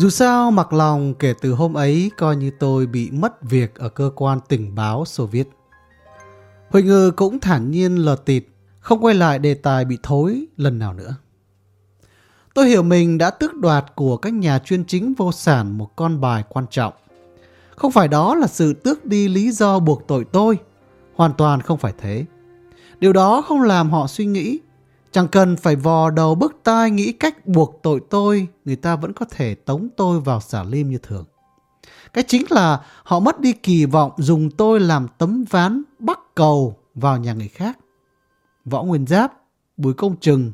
Dù sao mặc lòng kể từ hôm ấy coi như tôi bị mất việc ở cơ quan tình báo Xô Viết. Huỳnh Ngư cũng thản nhiên lờ tịt, không quay lại đề tài bị thối lần nào nữa. Tôi hiểu mình đã tước đoạt của các nhà chuyên chính vô sản một con bài quan trọng. Không phải đó là sự tước đi lý do buộc tội tôi. Hoàn toàn không phải thế. Điều đó không làm họ suy nghĩ. Chẳng cần phải vò đầu bức tai nghĩ cách buộc tội tôi, người ta vẫn có thể tống tôi vào xả lim như thường. Cái chính là họ mất đi kỳ vọng dùng tôi làm tấm ván bắt cầu vào nhà người khác. Võ Nguyên Giáp, Bùi Công Trừng,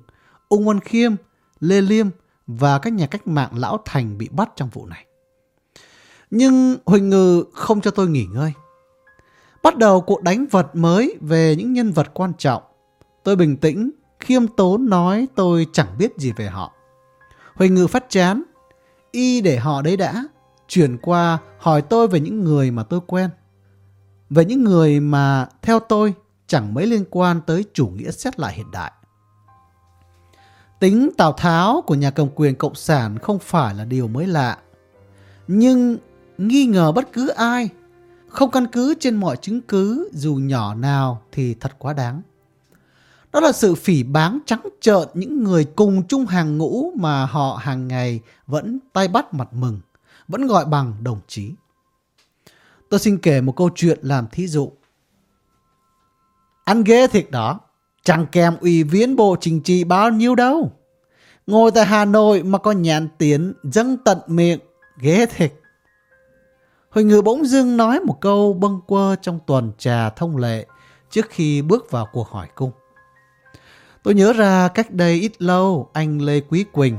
Ung Văn Khiêm, Lê Liêm và các nhà cách mạng Lão Thành bị bắt trong vụ này. Nhưng Huỳnh Ngư không cho tôi nghỉ ngơi. Bắt đầu cuộc đánh vật mới về những nhân vật quan trọng. Tôi bình tĩnh, khiêm tốn nói tôi chẳng biết gì về họ. Huỳnh Ngự phát chán. Y để họ đấy đã. Chuyển qua hỏi tôi về những người mà tôi quen. Về những người mà theo tôi chẳng mấy liên quan tới chủ nghĩa xét lại hiện đại. Tính Tào Tháo của nhà cầm quyền Cộng sản không phải là điều mới lạ. Nhưng nghi ngờ bất cứ ai, không căn cứ trên mọi chứng cứ dù nhỏ nào thì thật quá đáng. Đó là sự phỉ báng trắng trợn những người cùng chung hàng ngũ mà họ hàng ngày vẫn tay bắt mặt mừng, vẫn gọi bằng đồng chí. Tôi xin kể một câu chuyện làm thí dụ. Ăn ghê thiệt đó, chẳng kèm ủy viên bộ chính trị bao nhiêu đâu. Ngồi tại Hà Nội mà có nhàn tiến dâng tận miệng, ghê thiệt. Huỳnh Ngự bỗng dưng nói một câu bâng quơ trong tuần trà thông lệ trước khi bước vào cuộc hỏi cung. Tôi nhớ ra cách đây ít lâu anh Lê Quý Quỳnh,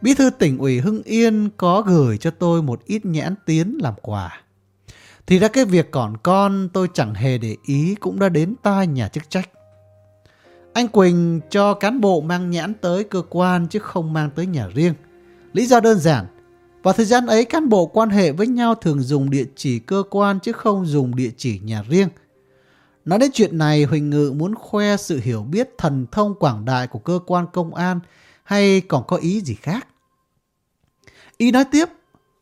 bí thư tỉnh ủy Hưng Yên có gửi cho tôi một ít nhãn tiến làm quà. Thì ra cái việc còn con tôi chẳng hề để ý cũng đã đến tai nhà chức trách. Anh Quỳnh cho cán bộ mang nhãn tới cơ quan chứ không mang tới nhà riêng. Lý do đơn giản, vào thời gian ấy cán bộ quan hệ với nhau thường dùng địa chỉ cơ quan chứ không dùng địa chỉ nhà riêng. Nói đến chuyện này, Huỳnh Ngự muốn khoe sự hiểu biết thần thông quảng đại của cơ quan công an hay còn có ý gì khác. Y nói tiếp,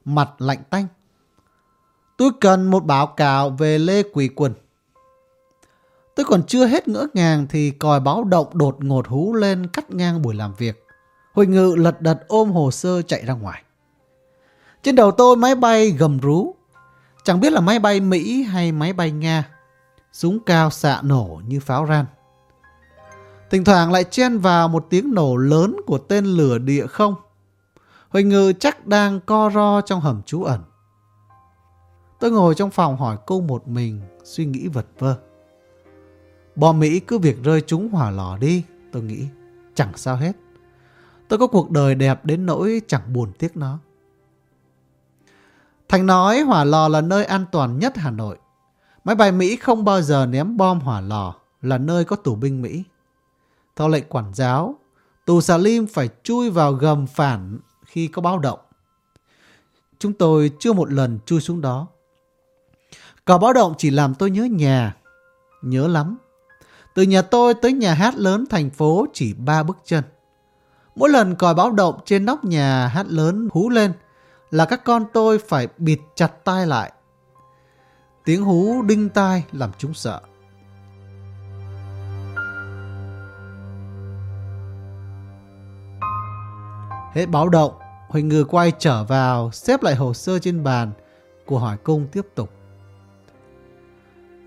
mặt lạnh tanh. Tôi cần một báo cáo về Lê Quỳ Quần. Tôi còn chưa hết ngỡ ngàng thì còi báo động đột ngột hú lên cắt ngang buổi làm việc. Huỳnh Ngự lật đật ôm hồ sơ chạy ra ngoài. Trên đầu tôi máy bay gầm rú. Chẳng biết là máy bay Mỹ hay máy bay Nga. Súng cao xạ nổ như pháo ran. Thỉnh thoảng lại chen vào một tiếng nổ lớn của tên lửa địa không. Huỳnh Ngự chắc đang co ro trong hầm trú ẩn. Tôi ngồi trong phòng hỏi cô một mình, suy nghĩ vật vơ. Bom Mỹ cứ việc rơi trúng hỏa lò đi, tôi nghĩ. Chẳng sao hết. Tôi có cuộc đời đẹp đến nỗi chẳng buồn tiếc nó. Thành nói hỏa lò là nơi an toàn nhất Hà Nội. Máy bay Mỹ không bao giờ ném bom hỏa lò, là nơi có tù binh Mỹ. Theo lệnh quản giáo, tù Salim phải chui vào gầm phản khi có báo động. Chúng tôi chưa một lần chui xuống đó. Cò báo động chỉ làm tôi nhớ nhà. Nhớ lắm. Từ nhà tôi tới nhà hát lớn thành phố chỉ ba bước chân. Mỗi lần còi báo động trên nóc nhà hát lớn hú lên là các con tôi phải bịt chặt tai lại. Tiếng hú đinh tai làm chúng sợ. Hết báo động, Huỳnh Ngư quay trở vào, xếp lại hồ sơ trên bàn. Của hỏi cung tiếp tục.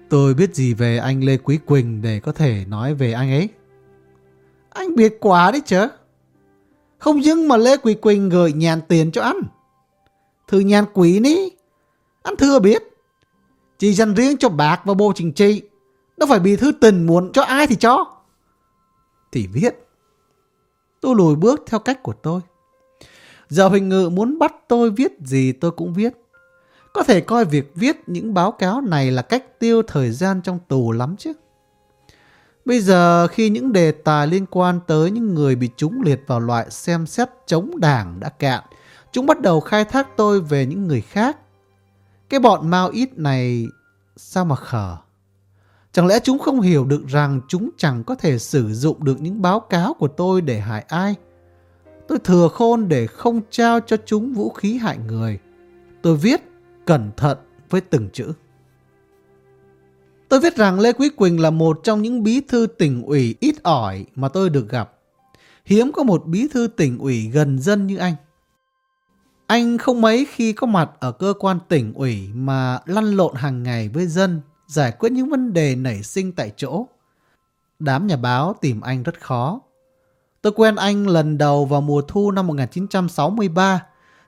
Tôi biết gì về anh Lê Quý Quỳnh để có thể nói về anh ấy. Anh biết quá đấy chứ. Không những mà Lê Quý Quỳnh gửi nhàn tiền cho anh. Thư nhàn quý ní. Anh thừa biết. Chỉ dành riêng cho bạc và bộ chính trị. Đâu phải bị thư tình muốn cho ai thì cho. Thì viết. Tôi lùi bước theo cách của tôi. Giờ Huỳnh Ngự muốn bắt tôi viết gì tôi cũng viết. Có thể coi việc viết những báo cáo này là cách tiêu thời gian trong tù lắm chứ. Bây giờ khi những đề tài liên quan tới những người bị trúng liệt vào loại xem xét chống đảng đã cạn, chúng bắt đầu khai thác tôi về những người khác. Cái bọn mau ít này sao mà khờ? Chẳng lẽ chúng không hiểu được rằng chúng chẳng có thể sử dụng được những báo cáo của tôi để hại ai? Tôi thừa khôn để không trao cho chúng vũ khí hại người. Tôi viết cẩn thận với từng chữ. Tôi viết rằng Lê Quý Quỳnh là một trong những bí thư tỉnh ủy ít ỏi mà tôi được gặp. Hiếm có một bí thư tỉnh ủy gần dân như anh. Anh không mấy khi có mặt ở cơ quan tỉnh ủy mà lăn lộn hàng ngày với dân, giải quyết những vấn đề nảy sinh tại chỗ. Đám nhà báo tìm anh rất khó. Tôi quen anh lần đầu vào mùa thu năm 1963,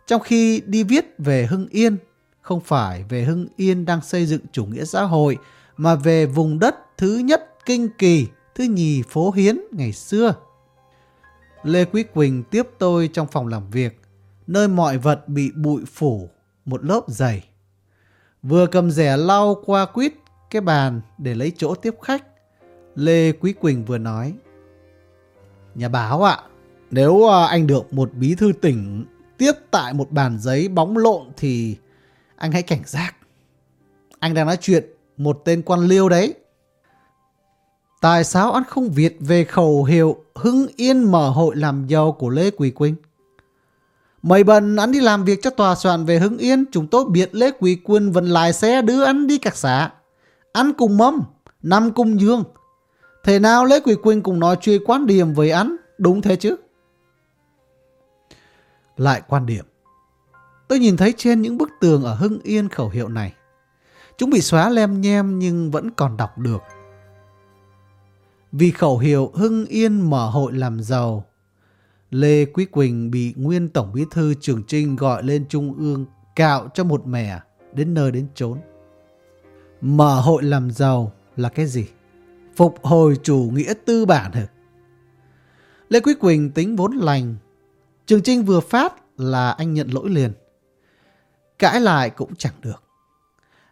trong khi đi viết về Hưng Yên, không phải về Hưng Yên đang xây dựng chủ nghĩa xã hội, mà về vùng đất thứ nhất Kinh Kỳ, thứ nhì Phố Hiến ngày xưa. Lê Quý Quỳnh tiếp tôi trong phòng làm việc, nơi mọi vật bị bụi phủ, một lớp dày. Vừa cầm rẻ lau qua quýt cái bàn để lấy chỗ tiếp khách, Lê Quý Quỳnh vừa nói. Nhà báo ạ, nếu à, anh được một bí thư tỉnh tiếp tại một bàn giấy bóng lộn thì anh hãy cảnh giác. Anh đang nói chuyện một tên quan liêu đấy. Tại sao anh không việt về khẩu hiệu Hưng Yên mở hội làm giàu của Lê Quỳ Quỳnh? Mấy bần anh đi làm việc cho tòa soạn về Hưng Yên, chúng tôi biết Lê Quỳ Quân vẫn lái xe đưa anh đi các xã. Anh cùng mâm, nằm cùng dương. Thế nào Lê Quỳ Quân cũng nói chuyện quan điểm với anh, đúng thế chứ? Lại quan điểm. Tôi nhìn thấy trên những bức tường ở Hưng Yên khẩu hiệu này. Chúng bị xóa lem nhem nhưng vẫn còn đọc được. Vì khẩu hiệu Hưng Yên mở hội làm giàu, Lê Quý Quỳnh bị nguyên Tổng Bí thư Trường Trinh gọi lên Trung ương cạo cho một mẻ đến nơi đến chốn. Mở hội làm giàu là cái gì? Phục hồi chủ nghĩa tư bản hả? Lê Quý Quỳnh tính vốn lành. Trường Trinh vừa phát là anh nhận lỗi liền. Cãi lại cũng chẳng được.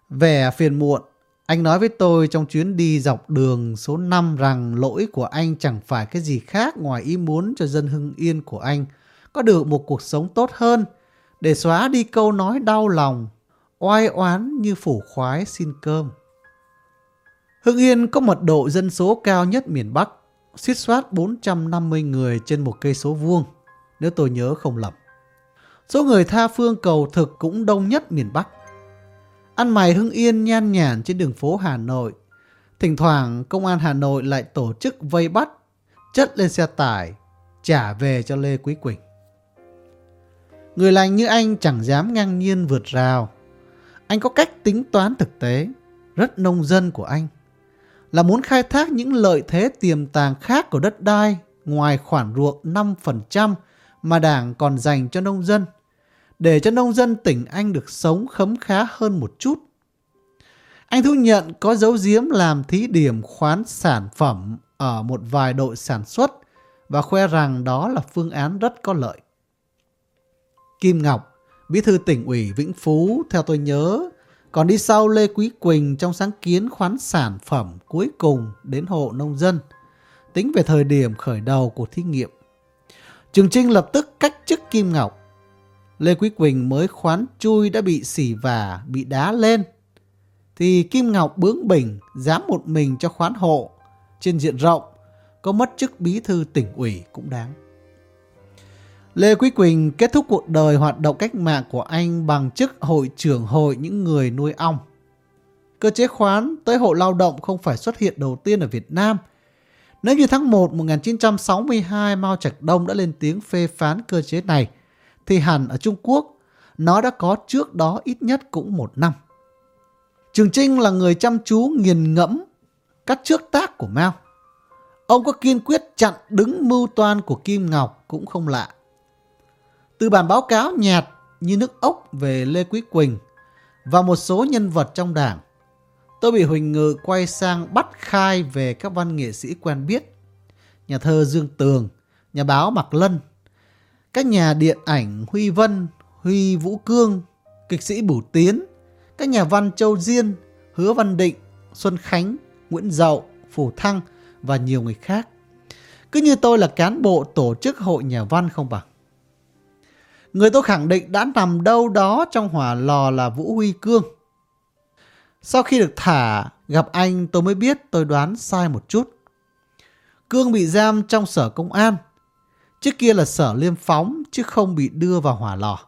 Vẻ phiền muộn, anh nói với tôi trong chuyến đi dọc đường số 5 rằng lỗi của anh chẳng phải cái gì khác ngoài ý muốn cho dân hưng yên của anh có được một cuộc sống tốt hơn để xóa đi câu nói đau lòng, oai oán như phủ khoái xin cơm. Hưng Yên có mật độ dân số cao nhất miền Bắc, suýt soát 450 người trên một cây số vuông, nếu tôi nhớ không lầm. Số người tha phương cầu thực cũng đông nhất miền Bắc. Ăn mày hưng yên nhan nhản trên đường phố Hà Nội. Thỉnh thoảng công an Hà Nội lại tổ chức vây bắt, chất lên xe tải, trả về cho Lê Quý Quỳnh. Người lành như anh chẳng dám ngang nhiên vượt rào. Anh có cách tính toán thực tế, rất nông dân của anh. Là muốn khai thác những lợi thế tiềm tàng khác của đất đai ngoài khoản ruộng 5% mà đảng còn dành cho nông dân để cho nông dân tỉnh Anh được sống khấm khá hơn một chút. Anh thu nhận có dấu diếm làm thí điểm khoán sản phẩm ở một vài đội sản xuất và khoe rằng đó là phương án rất có lợi. Kim Ngọc, bí thư tỉnh ủy Vĩnh Phú, theo tôi nhớ, còn đi sau Lê Quý Quỳnh trong sáng kiến khoán sản phẩm cuối cùng đến hộ nông dân, tính về thời điểm khởi đầu của thí nghiệm. Trường Trinh lập tức cách chức Kim Ngọc Lê Quý Quỳnh mới khoán chui đã bị xỉ vả, bị đá lên. Thì Kim Ngọc bướng bỉnh, dám một mình cho khoán hộ. Trên diện rộng, có mất chức bí thư tỉnh ủy cũng đáng. Lê Quý Quỳnh kết thúc cuộc đời hoạt động cách mạng của anh bằng chức hội trưởng hội những người nuôi ong. Cơ chế khoán tới hộ lao động không phải xuất hiện đầu tiên ở Việt Nam. Nếu như tháng 1 1962 Mao Trạch Đông đã lên tiếng phê phán cơ chế này, thì hẳn ở Trung Quốc nó đã có trước đó ít nhất cũng một năm. Trường Trinh là người chăm chú nghiền ngẫm các trước tác của Mao. Ông có kiên quyết chặn đứng mưu toan của Kim Ngọc cũng không lạ. Từ bản báo cáo nhạt như nước ốc về Lê Quý Quỳnh và một số nhân vật trong đảng, tôi bị Huỳnh Ngự quay sang bắt khai về các văn nghệ sĩ quen biết. Nhà thơ Dương Tường, nhà báo Mạc Lân, các nhà điện ảnh Huy Vân, Huy Vũ Cương, kịch sĩ Bửu Tiến, các nhà văn Châu Diên, Hứa Văn Định, Xuân Khánh, Nguyễn Dậu, Phủ Thăng và nhiều người khác. Cứ như tôi là cán bộ tổ chức hội nhà văn không bằng. Người tôi khẳng định đã nằm đâu đó trong hỏa lò là Vũ Huy Cương. Sau khi được thả, gặp anh tôi mới biết tôi đoán sai một chút. Cương bị giam trong sở công an Trước kia là sở liêm phóng chứ không bị đưa vào hỏa lò.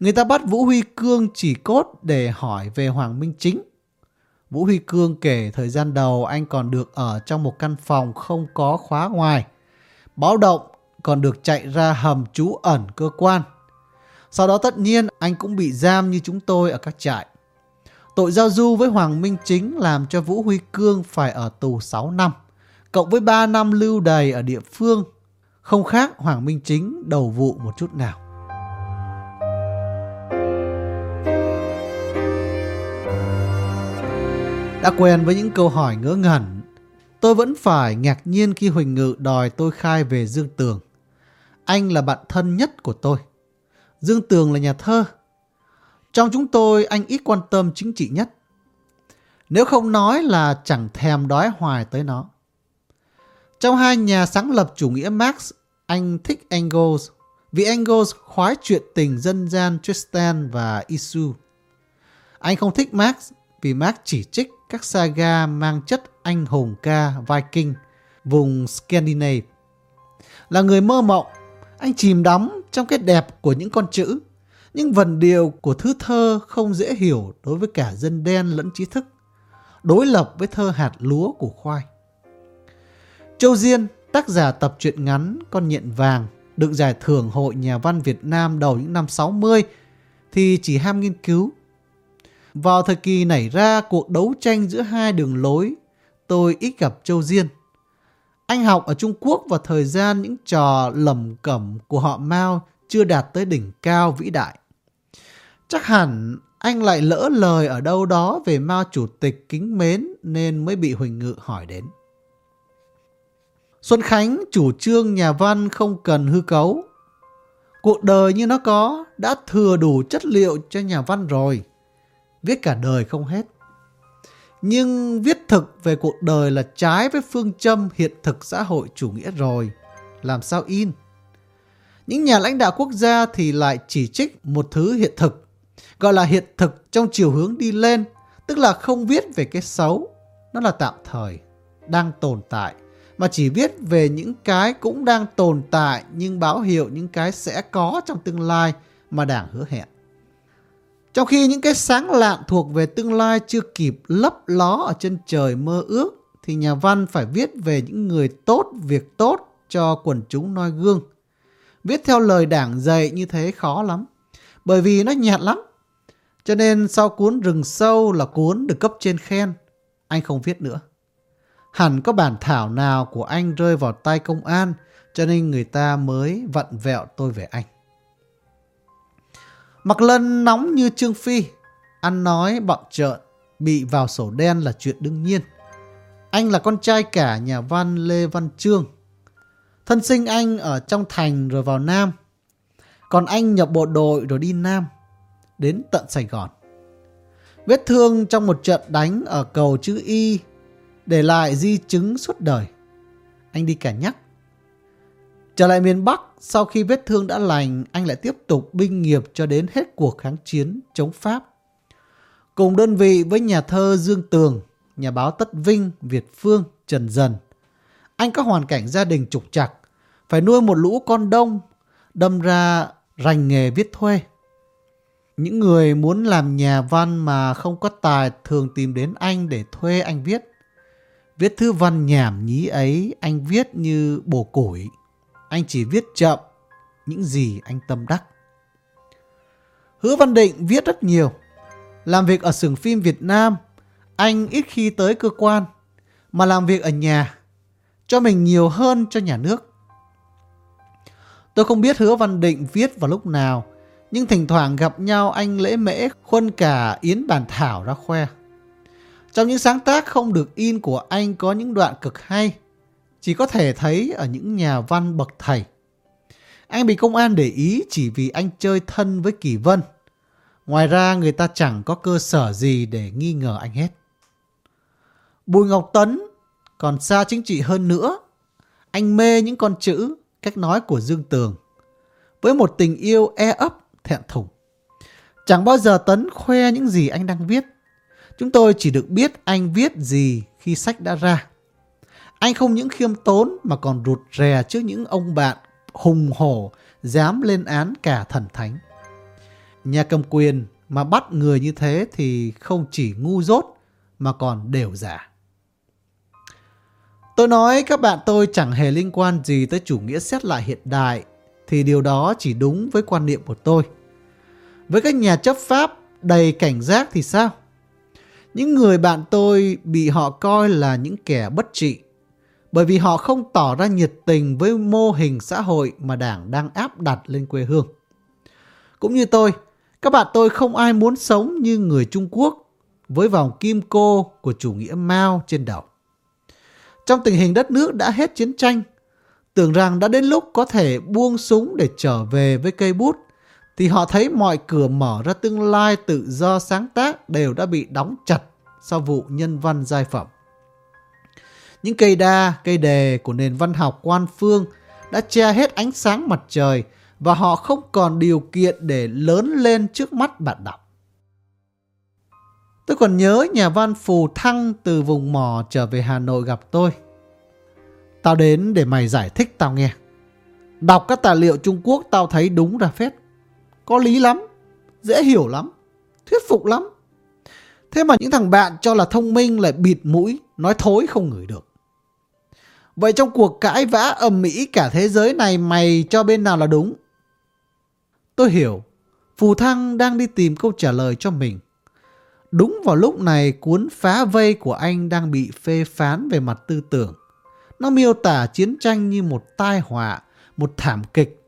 Người ta bắt Vũ Huy Cương chỉ cốt để hỏi về Hoàng Minh Chính. Vũ Huy Cương kể thời gian đầu anh còn được ở trong một căn phòng không có khóa ngoài. Báo động còn được chạy ra hầm trú ẩn cơ quan. Sau đó tất nhiên anh cũng bị giam như chúng tôi ở các trại. Tội giao du với Hoàng Minh Chính làm cho Vũ Huy Cương phải ở tù 6 năm, cộng với 3 năm lưu đày ở địa phương, không khác Hoàng Minh Chính đầu vụ một chút nào. Đã quen với những câu hỏi ngỡ ngẩn, tôi vẫn phải ngạc nhiên khi Huỳnh Ngự đòi tôi khai về Dương Tường. Anh là bạn thân nhất của tôi. Dương Tường là nhà thơ. Trong chúng tôi, anh ít quan tâm chính trị nhất. Nếu không nói là chẳng thèm đói hoài tới nó. Trong hai nhà sáng lập chủ nghĩa Marx, anh thích Engels vì Engels khoái chuyện tình dân gian Tristan và Isu. Anh không thích Marx vì Marx chỉ trích các saga mang chất anh hùng ca Viking vùng Scandinavia. Là người mơ mộng, anh chìm đắm trong cái đẹp của những con chữ, những vần điều của thứ thơ không dễ hiểu đối với cả dân đen lẫn trí thức, đối lập với thơ hạt lúa của khoai. Châu Diên, tác giả tập truyện ngắn Con nhện vàng, được giải thưởng Hội Nhà văn Việt Nam đầu những năm 60, thì chỉ ham nghiên cứu. Vào thời kỳ nảy ra cuộc đấu tranh giữa hai đường lối, tôi ít gặp Châu Diên. Anh học ở Trung Quốc vào thời gian những trò lầm cẩm của họ Mao chưa đạt tới đỉnh cao vĩ đại. Chắc hẳn anh lại lỡ lời ở đâu đó về Mao Chủ tịch kính mến nên mới bị Huỳnh Ngự hỏi đến. Xuân Khánh chủ trương nhà văn không cần hư cấu. Cuộc đời như nó có đã thừa đủ chất liệu cho nhà văn rồi. Viết cả đời không hết. Nhưng viết thực về cuộc đời là trái với phương châm hiện thực xã hội chủ nghĩa rồi. Làm sao in? Những nhà lãnh đạo quốc gia thì lại chỉ trích một thứ hiện thực. Gọi là hiện thực trong chiều hướng đi lên. Tức là không viết về cái xấu. Nó là tạm thời, đang tồn tại. Mà chỉ viết về những cái cũng đang tồn tại nhưng báo hiệu những cái sẽ có trong tương lai mà đảng hứa hẹn. Trong khi những cái sáng lạng thuộc về tương lai chưa kịp lấp ló ở chân trời mơ ước, thì nhà văn phải viết về những người tốt, việc tốt cho quần chúng noi gương. Viết theo lời đảng dạy như thế khó lắm, bởi vì nó nhạt lắm. Cho nên sau cuốn Rừng Sâu là cuốn được cấp trên khen, anh không viết nữa. Hẳn có bản thảo nào của anh rơi vào tay công an, cho nên người ta mới vặn vẹo tôi về anh. Mặc Lân nóng như Trương Phi, ăn nói bọn trợn, bị vào sổ đen là chuyện đương nhiên. Anh là con trai cả nhà văn Lê Văn Trương. Thân sinh anh ở trong thành rồi vào Nam. Còn anh nhập bộ đội rồi đi Nam, đến tận Sài Gòn. Vết thương trong một trận đánh ở cầu chữ Y để lại di chứng suốt đời. Anh đi cả nhắc. Trở lại miền Bắc, sau khi vết thương đã lành, anh lại tiếp tục binh nghiệp cho đến hết cuộc kháng chiến chống Pháp. Cùng đơn vị với nhà thơ Dương Tường, nhà báo Tất Vinh, Việt Phương, Trần Dần. Anh có hoàn cảnh gia đình trục trặc, phải nuôi một lũ con đông, đâm ra rành nghề viết thuê. Những người muốn làm nhà văn mà không có tài thường tìm đến anh để thuê anh viết. Viết thư văn nhảm nhí ấy anh viết như bổ củi. Anh chỉ viết chậm những gì anh tâm đắc. Hứa Văn Định viết rất nhiều. Làm việc ở xưởng phim Việt Nam, anh ít khi tới cơ quan, mà làm việc ở nhà, cho mình nhiều hơn cho nhà nước. Tôi không biết Hứa Văn Định viết vào lúc nào, nhưng thỉnh thoảng gặp nhau anh lễ mễ khuân cả Yến Bản Thảo ra khoe. Trong những sáng tác không được in của anh có những đoạn cực hay, chỉ có thể thấy ở những nhà văn bậc thầy. Anh bị công an để ý chỉ vì anh chơi thân với Kỳ Vân. Ngoài ra người ta chẳng có cơ sở gì để nghi ngờ anh hết. Bùi Ngọc Tấn còn xa chính trị hơn nữa. Anh mê những con chữ, cách nói của Dương Tường. Với một tình yêu e ấp, thẹn thùng. Chẳng bao giờ Tấn khoe những gì anh đang viết. Chúng tôi chỉ được biết anh viết gì khi sách đã ra. Anh không những khiêm tốn mà còn rụt rè trước những ông bạn hùng hổ dám lên án cả thần thánh. Nhà cầm quyền mà bắt người như thế thì không chỉ ngu dốt mà còn đều giả. Tôi nói các bạn tôi chẳng hề liên quan gì tới chủ nghĩa xét lại hiện đại, thì điều đó chỉ đúng với quan niệm của tôi. Với các nhà chấp pháp đầy cảnh giác thì sao? Những người bạn tôi bị họ coi là những kẻ bất trị bởi vì họ không tỏ ra nhiệt tình với mô hình xã hội mà đảng đang áp đặt lên quê hương. Cũng như tôi, các bạn tôi không ai muốn sống như người Trung Quốc với vòng kim cô của chủ nghĩa Mao trên đầu. Trong tình hình đất nước đã hết chiến tranh, tưởng rằng đã đến lúc có thể buông súng để trở về với cây bút, thì họ thấy mọi cửa mở ra tương lai tự do sáng tác đều đã bị đóng chặt sau vụ nhân văn giai phẩm. Những cây đa, cây đề của nền văn học quan phương đã che hết ánh sáng mặt trời và họ không còn điều kiện để lớn lên trước mắt bạn đọc. Tôi còn nhớ nhà văn Phù Thăng từ vùng mò trở về Hà Nội gặp tôi. Tao đến để mày giải thích tao nghe. Đọc các tài liệu Trung Quốc tao thấy đúng ra phết. Có lý lắm, dễ hiểu lắm, thuyết phục lắm. Thế mà những thằng bạn cho là thông minh lại bịt mũi, nói thối không ngửi được. Vậy trong cuộc cãi vã ầm mỹ cả thế giới này mày cho bên nào là đúng? Tôi hiểu, Phù Thăng đang đi tìm câu trả lời cho mình. Đúng vào lúc này cuốn phá vây của anh đang bị phê phán về mặt tư tưởng. Nó miêu tả chiến tranh như một tai họa, một thảm kịch,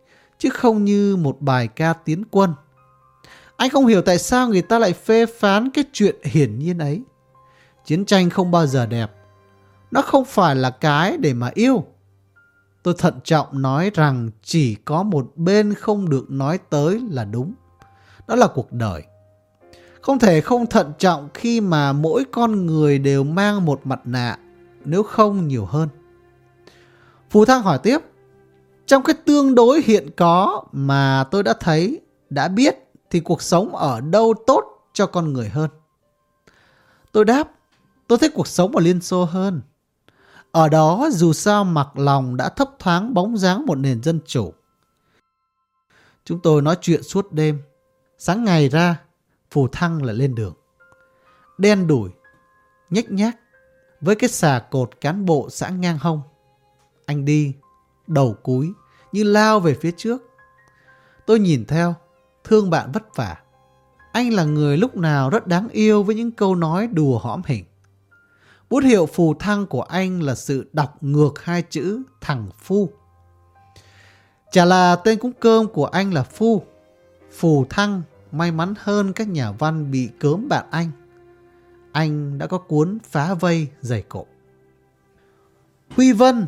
chứ không như một bài ca tiến quân. Anh không hiểu tại sao người ta lại phê phán cái chuyện hiển nhiên ấy. Chiến tranh không bao giờ đẹp. Nó không phải là cái để mà yêu. Tôi thận trọng nói rằng chỉ có một bên không được nói tới là đúng. Đó là cuộc đời. Không thể không thận trọng khi mà mỗi con người đều mang một mặt nạ, nếu không nhiều hơn. Phú Thăng hỏi tiếp, trong cái tương đối hiện có mà tôi đã thấy, đã biết thì cuộc sống ở đâu tốt cho con người hơn? Tôi đáp, tôi thích cuộc sống ở Liên Xô hơn. Ở đó dù sao mặc lòng đã thấp thoáng bóng dáng một nền dân chủ. Chúng tôi nói chuyện suốt đêm. Sáng ngày ra, Phù Thăng lại lên đường. Đen đủi, nhách nhác, với cái xà cột cán bộ xã ngang hông. Anh đi, đầu cúi, như lao về phía trước. Tôi nhìn theo, thương bạn vất vả. Anh là người lúc nào rất đáng yêu với những câu nói đùa hõm hình. Bút hiệu phù thăng của anh là sự đọc ngược hai chữ thằng Phu. Chả là tên cúng cơm của anh là Phu. Phù thăng may mắn hơn các nhà văn bị cớm bạn anh. Anh đã có cuốn phá vây dày cổ. Huy Vân,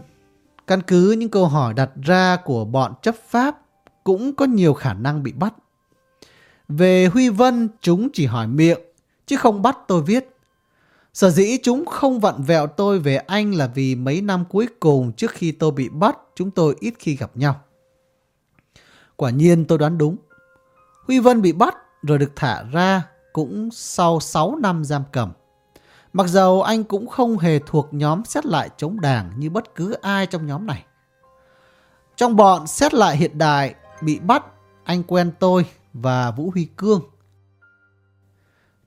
căn cứ những câu hỏi đặt ra của bọn chấp pháp cũng có nhiều khả năng bị bắt. Về Huy Vân, chúng chỉ hỏi miệng, chứ không bắt tôi viết. Sở dĩ chúng không vặn vẹo tôi về anh là vì mấy năm cuối cùng trước khi tôi bị bắt, chúng tôi ít khi gặp nhau. Quả nhiên tôi đoán đúng. Huy Vân bị bắt rồi được thả ra cũng sau 6 năm giam cầm. Mặc dầu anh cũng không hề thuộc nhóm xét lại chống đảng như bất cứ ai trong nhóm này. Trong bọn xét lại hiện đại bị bắt, anh quen tôi và Vũ Huy Cương.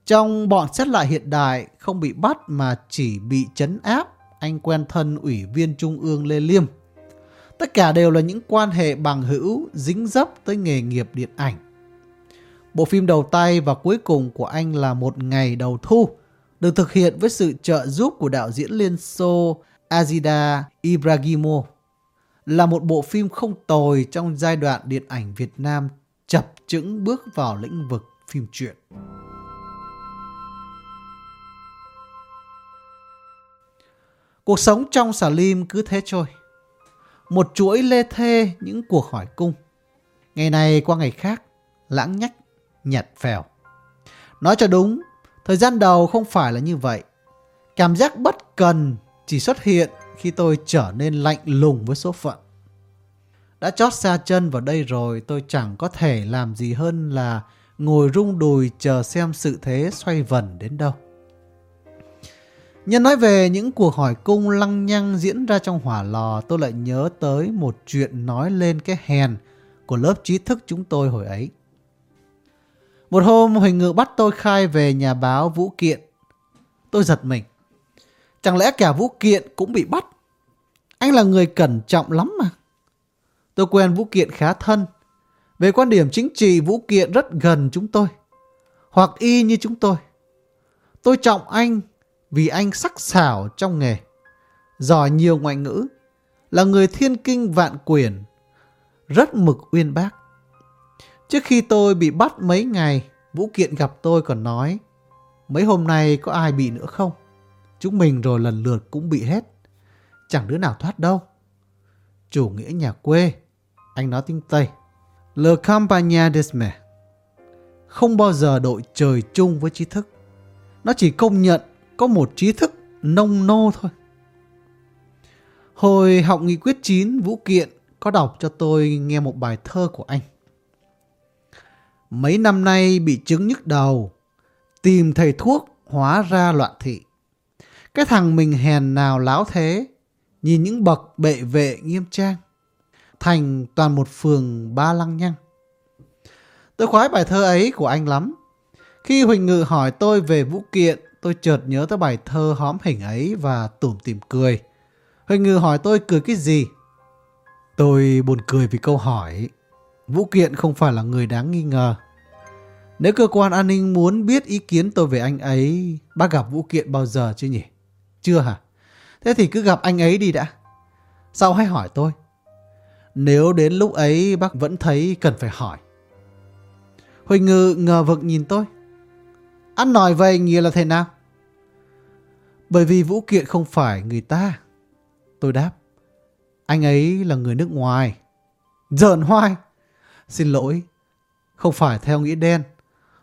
Trong bọn xét lại hiện đại không bị bắt mà chỉ bị chấn áp, anh quen thân ủy viên trung ương Lê Liêm. Tất cả đều là những quan hệ bằng hữu dính dấp tới nghề nghiệp điện ảnh. Bộ phim đầu tay và cuối cùng của anh là Một ngày đầu thu, được thực hiện với sự trợ giúp của đạo diễn Liên Xô Azida Ibrahimov. Là một bộ phim không tồi trong giai đoạn điện ảnh Việt Nam chập chững bước vào lĩnh vực phim truyện. Cuộc sống trong xà lim cứ thế trôi. Một chuỗi lê thê những cuộc hỏi cung. Ngày này qua ngày khác, lãng nhách, nhạt phèo. Nói cho đúng, thời gian đầu không phải là như vậy. Cảm giác bất cần chỉ xuất hiện khi tôi trở nên lạnh lùng với số phận. Đã chót xa chân vào đây rồi tôi chẳng có thể làm gì hơn là ngồi rung đùi chờ xem sự thế xoay vần đến đâu. Nhân nói về những cuộc hỏi cung lăng nhăng diễn ra trong hỏa lò, tôi lại nhớ tới một chuyện nói lên cái hèn của lớp trí thức chúng tôi hồi ấy. Một hôm, Huỳnh Ngự bắt tôi khai về nhà báo Vũ Kiện. Tôi giật mình. Chẳng lẽ cả Vũ Kiện cũng bị bắt? Anh là người cẩn trọng lắm mà. Tôi quen Vũ Kiện khá thân. Về quan điểm chính trị, Vũ Kiện rất gần chúng tôi. Hoặc y như chúng tôi. Tôi trọng anh vì anh sắc sảo trong nghề. Giỏi nhiều ngoại ngữ. Là người thiên kinh vạn quyền. Rất mực uyên bác. Trước khi tôi bị bắt mấy ngày, Vũ Kiện gặp tôi còn nói Mấy hôm nay có ai bị nữa không? Chúng mình rồi lần lượt cũng bị hết. Chẳng đứa nào thoát đâu. Chủ nghĩa nhà quê. Anh nói tiếng Tây. Le campagna desme. Không bao giờ đội trời chung với trí thức. Nó chỉ công nhận có một trí thức nông nô thôi. Hồi học nghị quyết 9, Vũ Kiện có đọc cho tôi nghe một bài thơ của anh. Mấy năm nay bị chứng nhức đầu, tìm thầy thuốc hóa ra loạn thị. Cái thằng mình hèn nào láo thế, nhìn những bậc bệ vệ nghiêm trang, thành toàn một phường ba lăng nhăng. Tôi khoái bài thơ ấy của anh lắm. Khi Huỳnh Ngự hỏi tôi về vũ kiện, tôi chợt nhớ tới bài thơ hóm hình ấy và tủm tìm cười. Huỳnh Ngự hỏi tôi cười cái gì? Tôi buồn cười vì câu hỏi. Vũ Kiện không phải là người đáng nghi ngờ. Nếu cơ quan an ninh muốn biết ý kiến tôi về anh ấy, bác gặp Vũ Kiện bao giờ chứ nhỉ? Chưa hả? Thế thì cứ gặp anh ấy đi đã. Sau hãy hỏi tôi. Nếu đến lúc ấy bác vẫn thấy cần phải hỏi. Huỳnh Ngư ngờ vực nhìn tôi. Ăn nói vậy nghĩa là thế nào? Bởi vì Vũ Kiện không phải người ta. Tôi đáp. Anh ấy là người nước ngoài. Giỡn hoài. Xin lỗi. Không phải theo nghĩa đen.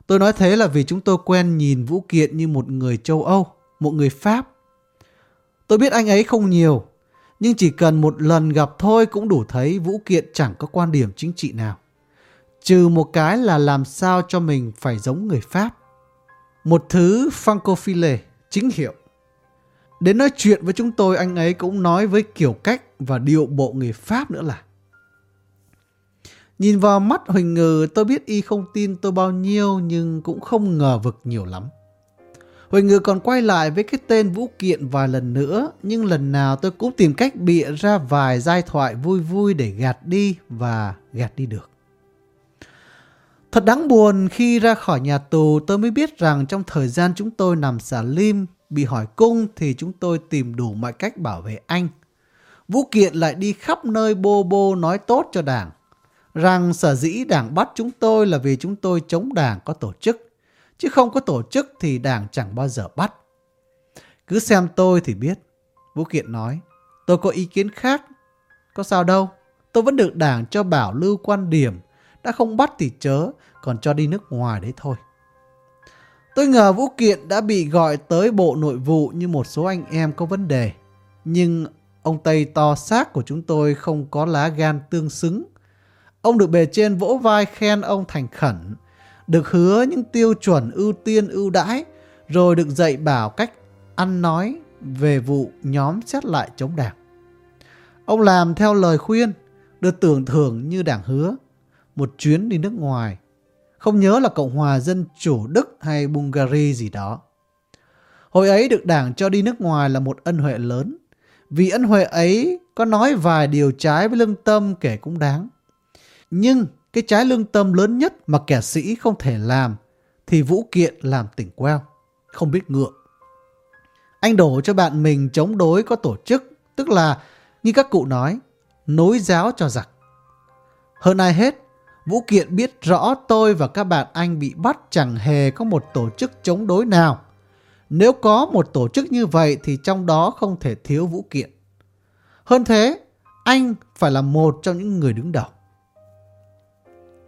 Tôi nói thế là vì chúng tôi quen nhìn Vũ Kiện như một người châu Âu, một người Pháp. Tôi biết anh ấy không nhiều, nhưng chỉ cần một lần gặp thôi cũng đủ thấy Vũ Kiện chẳng có quan điểm chính trị nào. Trừ một cái là làm sao cho mình phải giống người Pháp. Một thứ francophile, chính hiệu. Đến nói chuyện với chúng tôi anh ấy cũng nói với kiểu cách và điệu bộ người Pháp nữa là. Nhìn vào mắt Huỳnh Ngừ, tôi biết y không tin tôi bao nhiêu, nhưng cũng không ngờ vực nhiều lắm. Huỳnh Ngừ còn quay lại với cái tên Vũ Kiện vài lần nữa, nhưng lần nào tôi cũng tìm cách bịa ra vài giai thoại vui vui để gạt đi và gạt đi được. Thật đáng buồn, khi ra khỏi nhà tù, tôi mới biết rằng trong thời gian chúng tôi nằm xả lim, bị hỏi cung thì chúng tôi tìm đủ mọi cách bảo vệ anh. Vũ Kiện lại đi khắp nơi bô bô nói tốt cho đảng rằng sở dĩ đảng bắt chúng tôi là vì chúng tôi chống đảng có tổ chức, chứ không có tổ chức thì đảng chẳng bao giờ bắt. Cứ xem tôi thì biết. Vũ Kiện nói, tôi có ý kiến khác. Có sao đâu, tôi vẫn được đảng cho bảo lưu quan điểm, đã không bắt thì chớ, còn cho đi nước ngoài đấy thôi. Tôi ngờ Vũ Kiện đã bị gọi tới Bộ Nội vụ như một số anh em có vấn đề. Nhưng ông Tây to xác của chúng tôi không có lá gan tương xứng Ông được bề trên vỗ vai khen ông thành khẩn, được hứa những tiêu chuẩn ưu tiên ưu đãi, rồi được dạy bảo cách ăn nói về vụ nhóm xét lại chống đảng. Ông làm theo lời khuyên, được tưởng thưởng như đảng hứa, một chuyến đi nước ngoài. Không nhớ là Cộng hòa Dân Chủ Đức hay Bulgaria gì đó. Hồi ấy được đảng cho đi nước ngoài là một ân huệ lớn. Vì ân huệ ấy có nói vài điều trái với lương tâm kể cũng đáng. Nhưng cái trái lương tâm lớn nhất mà kẻ sĩ không thể làm thì Vũ Kiện làm tỉnh queo, không biết ngượng. Anh đổ cho bạn mình chống đối có tổ chức, tức là như các cụ nói, nối giáo cho giặc. Hơn ai hết, Vũ Kiện biết rõ tôi và các bạn anh bị bắt chẳng hề có một tổ chức chống đối nào. Nếu có một tổ chức như vậy thì trong đó không thể thiếu Vũ Kiện. Hơn thế, anh phải là một trong những người đứng đầu.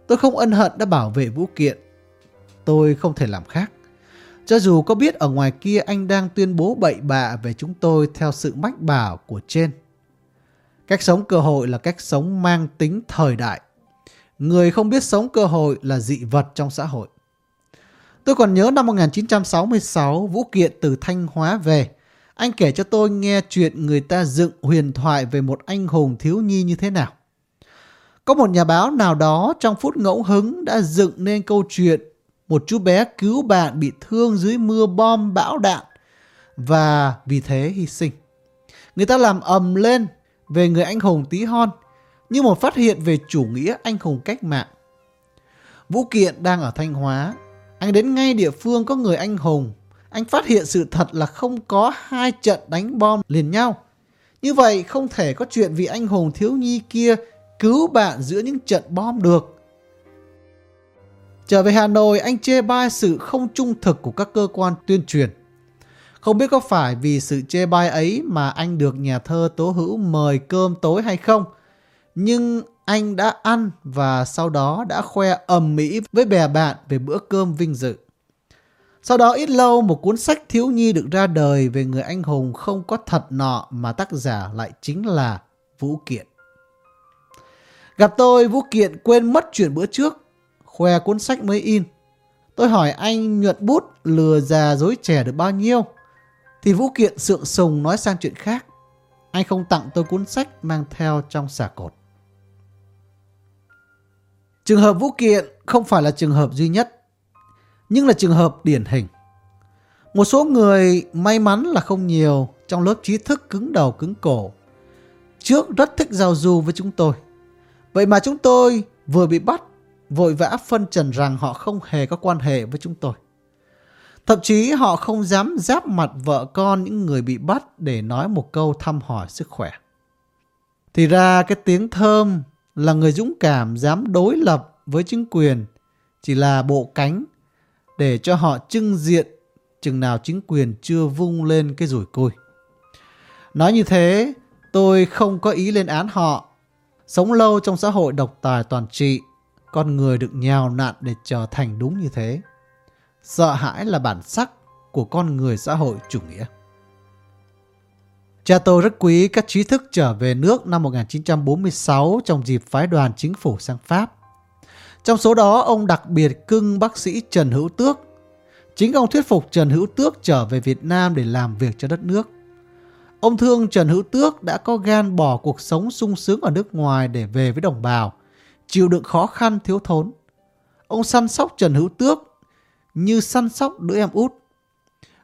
Tôi không ân hận đã bảo vệ Vũ Kiện. Tôi không thể làm khác. Cho dù có biết ở ngoài kia anh đang tuyên bố bậy bạ về chúng tôi theo sự mách bảo của trên. Cách sống cơ hội là cách sống mang tính thời đại. Người không biết sống cơ hội là dị vật trong xã hội. Tôi còn nhớ năm 1966 Vũ Kiện từ Thanh Hóa về. Anh kể cho tôi nghe chuyện người ta dựng huyền thoại về một anh hùng thiếu nhi như thế nào. Có một nhà báo nào đó trong phút ngẫu hứng đã dựng nên câu chuyện một chú bé cứu bạn bị thương dưới mưa bom bão đạn và vì thế hy sinh. Người ta làm ầm lên về người anh hùng tí hon như một phát hiện về chủ nghĩa anh hùng cách mạng. Vũ Kiện đang ở Thanh Hóa. Anh đến ngay địa phương có người anh hùng. Anh phát hiện sự thật là không có hai trận đánh bom liền nhau. Như vậy không thể có chuyện vì anh hùng thiếu nhi kia cứu bạn giữa những trận bom được. Trở về Hà Nội, anh chê bai sự không trung thực của các cơ quan tuyên truyền. Không biết có phải vì sự chê bai ấy mà anh được nhà thơ Tố Hữu mời cơm tối hay không? Nhưng anh đã ăn và sau đó đã khoe ầm mỹ với bè bạn về bữa cơm vinh dự. Sau đó ít lâu một cuốn sách thiếu nhi được ra đời về người anh hùng không có thật nọ mà tác giả lại chính là Vũ Kiện. Gặp tôi, Vũ Kiện quên mất chuyện bữa trước, khoe cuốn sách mới in. Tôi hỏi anh nhuận bút lừa già dối trẻ được bao nhiêu? Thì Vũ Kiện sượng sùng nói sang chuyện khác. Anh không tặng tôi cuốn sách mang theo trong xà cột. Trường hợp Vũ Kiện không phải là trường hợp duy nhất, nhưng là trường hợp điển hình. Một số người may mắn là không nhiều trong lớp trí thức cứng đầu cứng cổ. Trước rất thích giao du với chúng tôi. Vậy mà chúng tôi vừa bị bắt, vội vã phân trần rằng họ không hề có quan hệ với chúng tôi. Thậm chí họ không dám giáp mặt vợ con những người bị bắt để nói một câu thăm hỏi sức khỏe. Thì ra cái tiếng thơm là người dũng cảm dám đối lập với chính quyền chỉ là bộ cánh để cho họ trưng diện chừng nào chính quyền chưa vung lên cái rủi côi. Nói như thế, tôi không có ý lên án họ. Sống lâu trong xã hội độc tài toàn trị, con người được nhào nặn để trở thành đúng như thế. Sợ hãi là bản sắc của con người xã hội chủ nghĩa. Cha tôi rất quý các trí thức trở về nước năm 1946 trong dịp phái đoàn chính phủ sang Pháp. Trong số đó, ông đặc biệt cưng bác sĩ Trần Hữu Tước. Chính ông thuyết phục Trần Hữu Tước trở về Việt Nam để làm việc cho đất nước. Ông thương Trần Hữu Tước đã có gan bỏ cuộc sống sung sướng ở nước ngoài để về với đồng bào, chịu đựng khó khăn thiếu thốn. Ông săn sóc Trần Hữu Tước như săn sóc đứa em út.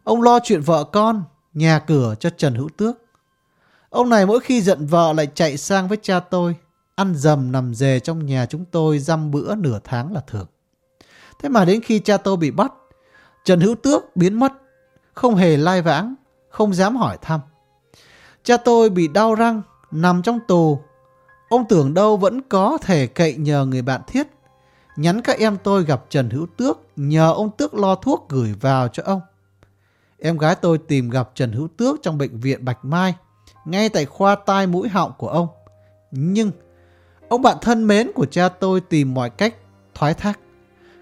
Ông lo chuyện vợ con, nhà cửa cho Trần Hữu Tước. Ông này mỗi khi giận vợ lại chạy sang với cha tôi, ăn dầm nằm dề trong nhà chúng tôi dăm bữa nửa tháng là thường. Thế mà đến khi cha tôi bị bắt, Trần Hữu Tước biến mất, không hề lai vãng, không dám hỏi thăm. Cha tôi bị đau răng, nằm trong tù. Ông tưởng đâu vẫn có thể cậy nhờ người bạn thiết. Nhắn các em tôi gặp Trần Hữu Tước, nhờ ông Tước lo thuốc gửi vào cho ông. Em gái tôi tìm gặp Trần Hữu Tước trong bệnh viện Bạch Mai ngay tại khoa tai mũi họng của ông. Nhưng ông bạn thân mến của cha tôi tìm mọi cách thoái thác.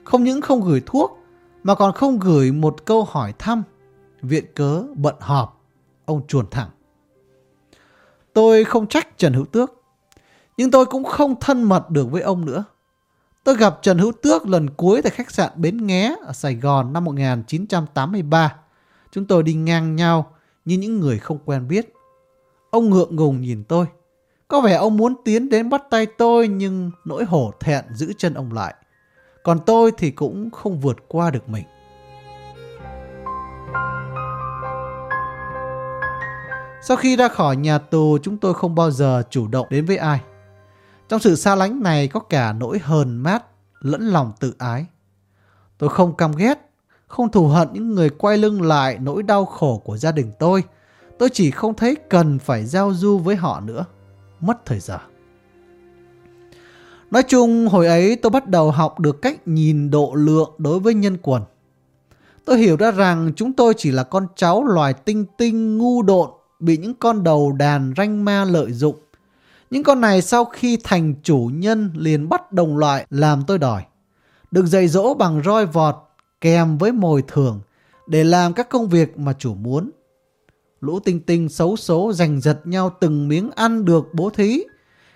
Không những không gửi thuốc mà còn không gửi một câu hỏi thăm. Viện cớ bận họp. Ông chuồn thẳng. Tôi không trách Trần Hữu Tước. Nhưng tôi cũng không thân mật được với ông nữa. Tôi gặp Trần Hữu Tước lần cuối tại khách sạn Bến Nghé ở Sài Gòn năm 1983. Chúng tôi đi ngang nhau như những người không quen biết. Ông ngượng ngùng nhìn tôi. Có vẻ ông muốn tiến đến bắt tay tôi, nhưng nỗi hổ thẹn giữ chân ông lại. Còn tôi thì cũng không vượt qua được mình. Sau khi ra khỏi nhà tù chúng tôi không bao giờ chủ động đến với ai. Trong sự xa lánh này có cả nỗi hờn mát lẫn lòng tự ái. Tôi không căm ghét, không thù hận những người quay lưng lại nỗi đau khổ của gia đình tôi Tôi chỉ không thấy cần phải giao du với họ nữa. Mất thời giờ. Nói chung, hồi ấy tôi bắt đầu học được cách nhìn độ lượng đối với nhân quần. Tôi hiểu ra rằng chúng tôi chỉ là con cháu loài tinh tinh ngu độn bị những con đầu đàn ranh ma lợi dụng. Những con này sau khi thành chủ nhân liền bắt đồng loại làm tôi đòi. Được dạy dỗ bằng roi vọt kèm với mồi thường để làm các công việc mà chủ muốn lũ tinh tinh xấu số giành giật nhau từng miếng ăn được bố thí,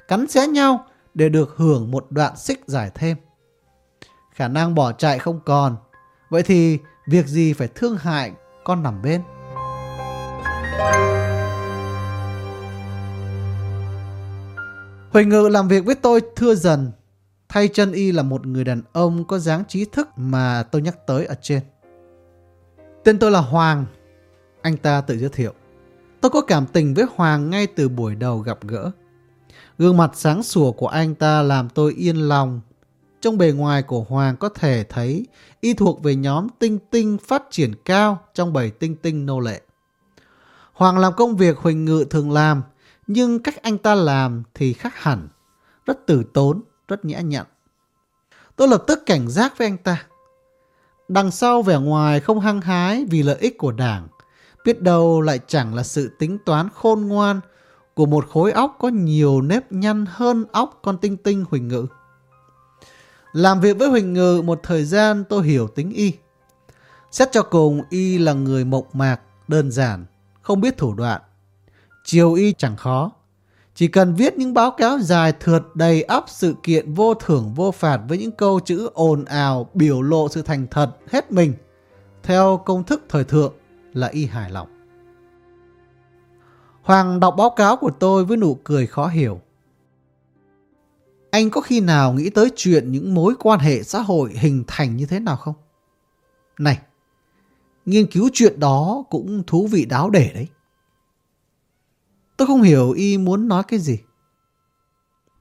cắn xé nhau để được hưởng một đoạn xích giải thêm. Khả năng bỏ chạy không còn, vậy thì việc gì phải thương hại con nằm bên. Huỳnh Ngự làm việc với tôi thưa dần, thay chân y là một người đàn ông có dáng trí thức mà tôi nhắc tới ở trên. Tên tôi là Hoàng, anh ta tự giới thiệu. Tôi có cảm tình với Hoàng ngay từ buổi đầu gặp gỡ. Gương mặt sáng sủa của anh ta làm tôi yên lòng. Trong bề ngoài của Hoàng có thể thấy y thuộc về nhóm tinh tinh phát triển cao trong bầy tinh tinh nô lệ. Hoàng làm công việc Huỳnh Ngự thường làm, nhưng cách anh ta làm thì khác hẳn, rất tử tốn, rất nhã nhặn. Tôi lập tức cảnh giác với anh ta. Đằng sau vẻ ngoài không hăng hái vì lợi ích của đảng, biết đâu lại chẳng là sự tính toán khôn ngoan của một khối óc có nhiều nếp nhăn hơn óc con tinh tinh Huỳnh Ngự. Làm việc với Huỳnh Ngự một thời gian tôi hiểu tính y. Xét cho cùng y là người mộc mạc, đơn giản, không biết thủ đoạn. Chiều y chẳng khó. Chỉ cần viết những báo cáo dài thượt đầy ắp sự kiện vô thưởng vô phạt với những câu chữ ồn ào biểu lộ sự thành thật hết mình theo công thức thời thượng là y hài lòng. Hoàng đọc báo cáo của tôi với nụ cười khó hiểu. Anh có khi nào nghĩ tới chuyện những mối quan hệ xã hội hình thành như thế nào không? Này, nghiên cứu chuyện đó cũng thú vị đáo để đấy. Tôi không hiểu y muốn nói cái gì.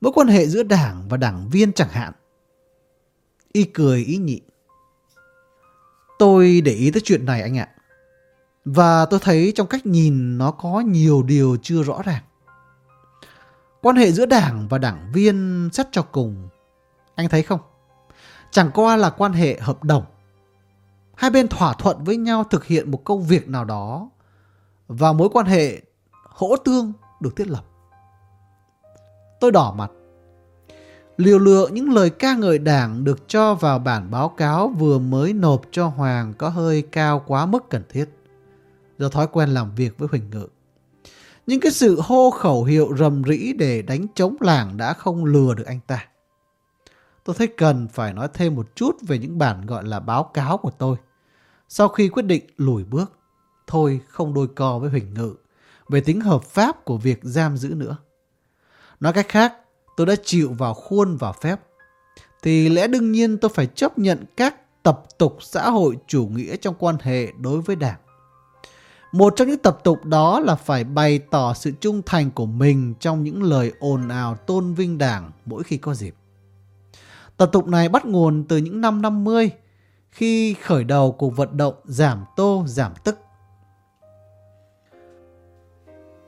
Mối quan hệ giữa đảng và đảng viên chẳng hạn. Y cười ý nhị. Tôi để ý tới chuyện này anh ạ. Và tôi thấy trong cách nhìn nó có nhiều điều chưa rõ ràng. Quan hệ giữa đảng và đảng viên xét cho cùng. Anh thấy không? Chẳng qua là quan hệ hợp đồng. Hai bên thỏa thuận với nhau thực hiện một công việc nào đó và mối quan hệ hỗ tương được thiết lập. Tôi đỏ mặt. Liều lượng những lời ca ngợi đảng được cho vào bản báo cáo vừa mới nộp cho Hoàng có hơi cao quá mức cần thiết. Do thói quen làm việc với Huỳnh Ngự. những cái sự hô khẩu hiệu rầm rĩ để đánh chống làng đã không lừa được anh ta. Tôi thấy cần phải nói thêm một chút về những bản gọi là báo cáo của tôi. Sau khi quyết định lùi bước, thôi không đôi co với Huỳnh Ngự về tính hợp pháp của việc giam giữ nữa. Nói cách khác, tôi đã chịu vào khuôn vào phép. Thì lẽ đương nhiên tôi phải chấp nhận các tập tục xã hội chủ nghĩa trong quan hệ đối với đảng. Một trong những tập tục đó là phải bày tỏ sự trung thành của mình trong những lời ồn ào tôn vinh đảng mỗi khi có dịp. Tập tục này bắt nguồn từ những năm 50 khi khởi đầu cuộc vận động giảm tô giảm tức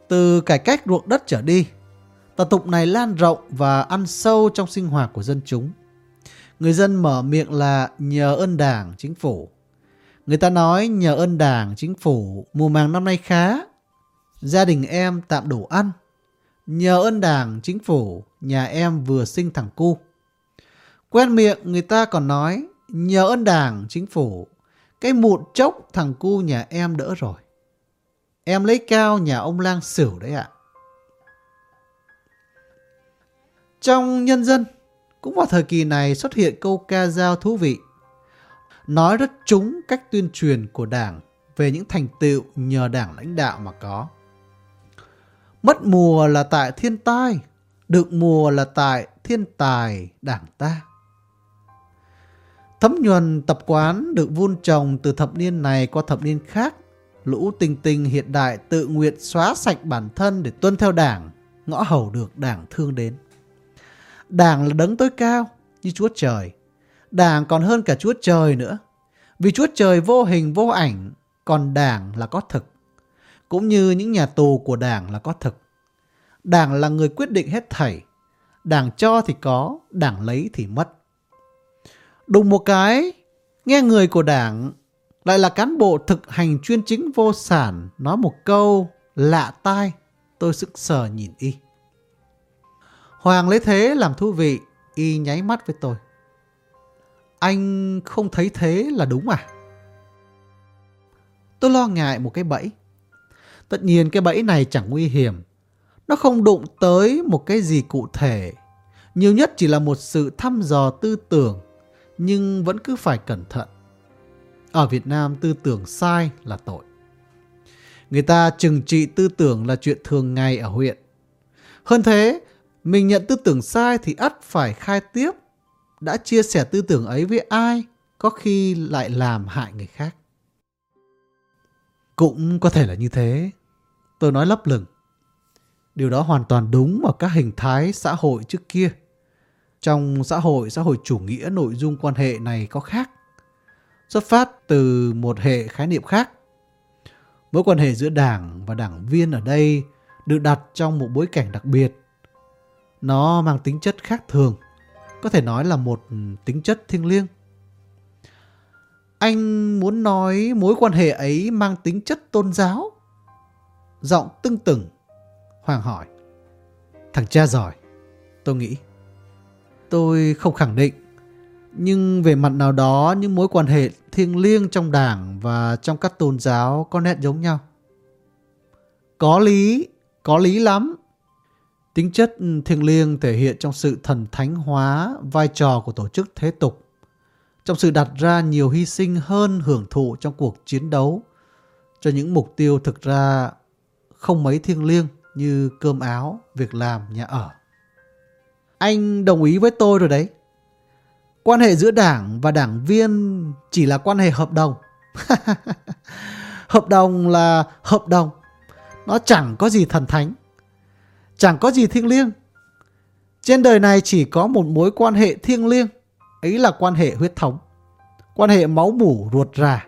Từ cải cách ruộng đất trở đi, tập tục này lan rộng và ăn sâu trong sinh hoạt của dân chúng. Người dân mở miệng là nhờ ơn đảng, chính phủ. Người ta nói nhờ ơn đảng, chính phủ, mùa màng năm nay khá. Gia đình em tạm đủ ăn. Nhờ ơn đảng, chính phủ, nhà em vừa sinh thằng cu. Quen miệng người ta còn nói nhờ ơn đảng, chính phủ, cái mụn chốc thằng cu nhà em đỡ rồi. Em lấy cao nhà ông lang sửu đấy ạ. Trong nhân dân, cũng vào thời kỳ này xuất hiện câu ca dao thú vị. Nói rất trúng cách tuyên truyền của đảng về những thành tựu nhờ đảng lãnh đạo mà có. Mất mùa là tại thiên tai, được mùa là tại thiên tài đảng ta. Thấm nhuần tập quán được vun trồng từ thập niên này qua thập niên khác lũ tinh tinh hiện đại tự nguyện xóa sạch bản thân để tuân theo đảng, ngõ hầu được đảng thương đến. Đảng là đấng tối cao như Chúa Trời. Đảng còn hơn cả Chúa Trời nữa. Vì Chúa Trời vô hình vô ảnh, còn đảng là có thực. Cũng như những nhà tù của đảng là có thực. Đảng là người quyết định hết thảy. Đảng cho thì có, đảng lấy thì mất. Đùng một cái, nghe người của đảng lại là cán bộ thực hành chuyên chính vô sản nói một câu lạ tai, tôi sững sờ nhìn y. Hoàng lấy thế làm thú vị, y nháy mắt với tôi. Anh không thấy thế là đúng à? Tôi lo ngại một cái bẫy. Tất nhiên cái bẫy này chẳng nguy hiểm. Nó không đụng tới một cái gì cụ thể. Nhiều nhất chỉ là một sự thăm dò tư tưởng, nhưng vẫn cứ phải cẩn thận. Ở Việt Nam tư tưởng sai là tội. Người ta trừng trị tư tưởng là chuyện thường ngày ở huyện. Hơn thế, mình nhận tư tưởng sai thì ắt phải khai tiếp. Đã chia sẻ tư tưởng ấy với ai, có khi lại làm hại người khác. Cũng có thể là như thế. Tôi nói lấp lửng. Điều đó hoàn toàn đúng ở các hình thái xã hội trước kia. Trong xã hội, xã hội chủ nghĩa nội dung quan hệ này có khác. Xuất phát từ một hệ khái niệm khác. Mối quan hệ giữa đảng và đảng viên ở đây được đặt trong một bối cảnh đặc biệt. Nó mang tính chất khác thường, có thể nói là một tính chất thiêng liêng. Anh muốn nói mối quan hệ ấy mang tính chất tôn giáo? Giọng tưng tửng, Hoàng hỏi. Thằng cha giỏi, tôi nghĩ. Tôi không khẳng định, nhưng về mặt nào đó những mối quan hệ thiêng liêng trong đảng và trong các tôn giáo có nét giống nhau. Có lý, có lý lắm. Tính chất thiêng liêng thể hiện trong sự thần thánh hóa vai trò của tổ chức thế tục, trong sự đặt ra nhiều hy sinh hơn hưởng thụ trong cuộc chiến đấu cho những mục tiêu thực ra không mấy thiêng liêng như cơm áo, việc làm, nhà ở. Anh đồng ý với tôi rồi đấy. Quan hệ giữa đảng và đảng viên chỉ là quan hệ hợp đồng. hợp đồng là hợp đồng. Nó chẳng có gì thần thánh. Chẳng có gì thiêng liêng. Trên đời này chỉ có một mối quan hệ thiêng liêng. Ấy là quan hệ huyết thống. Quan hệ máu mủ ruột rà.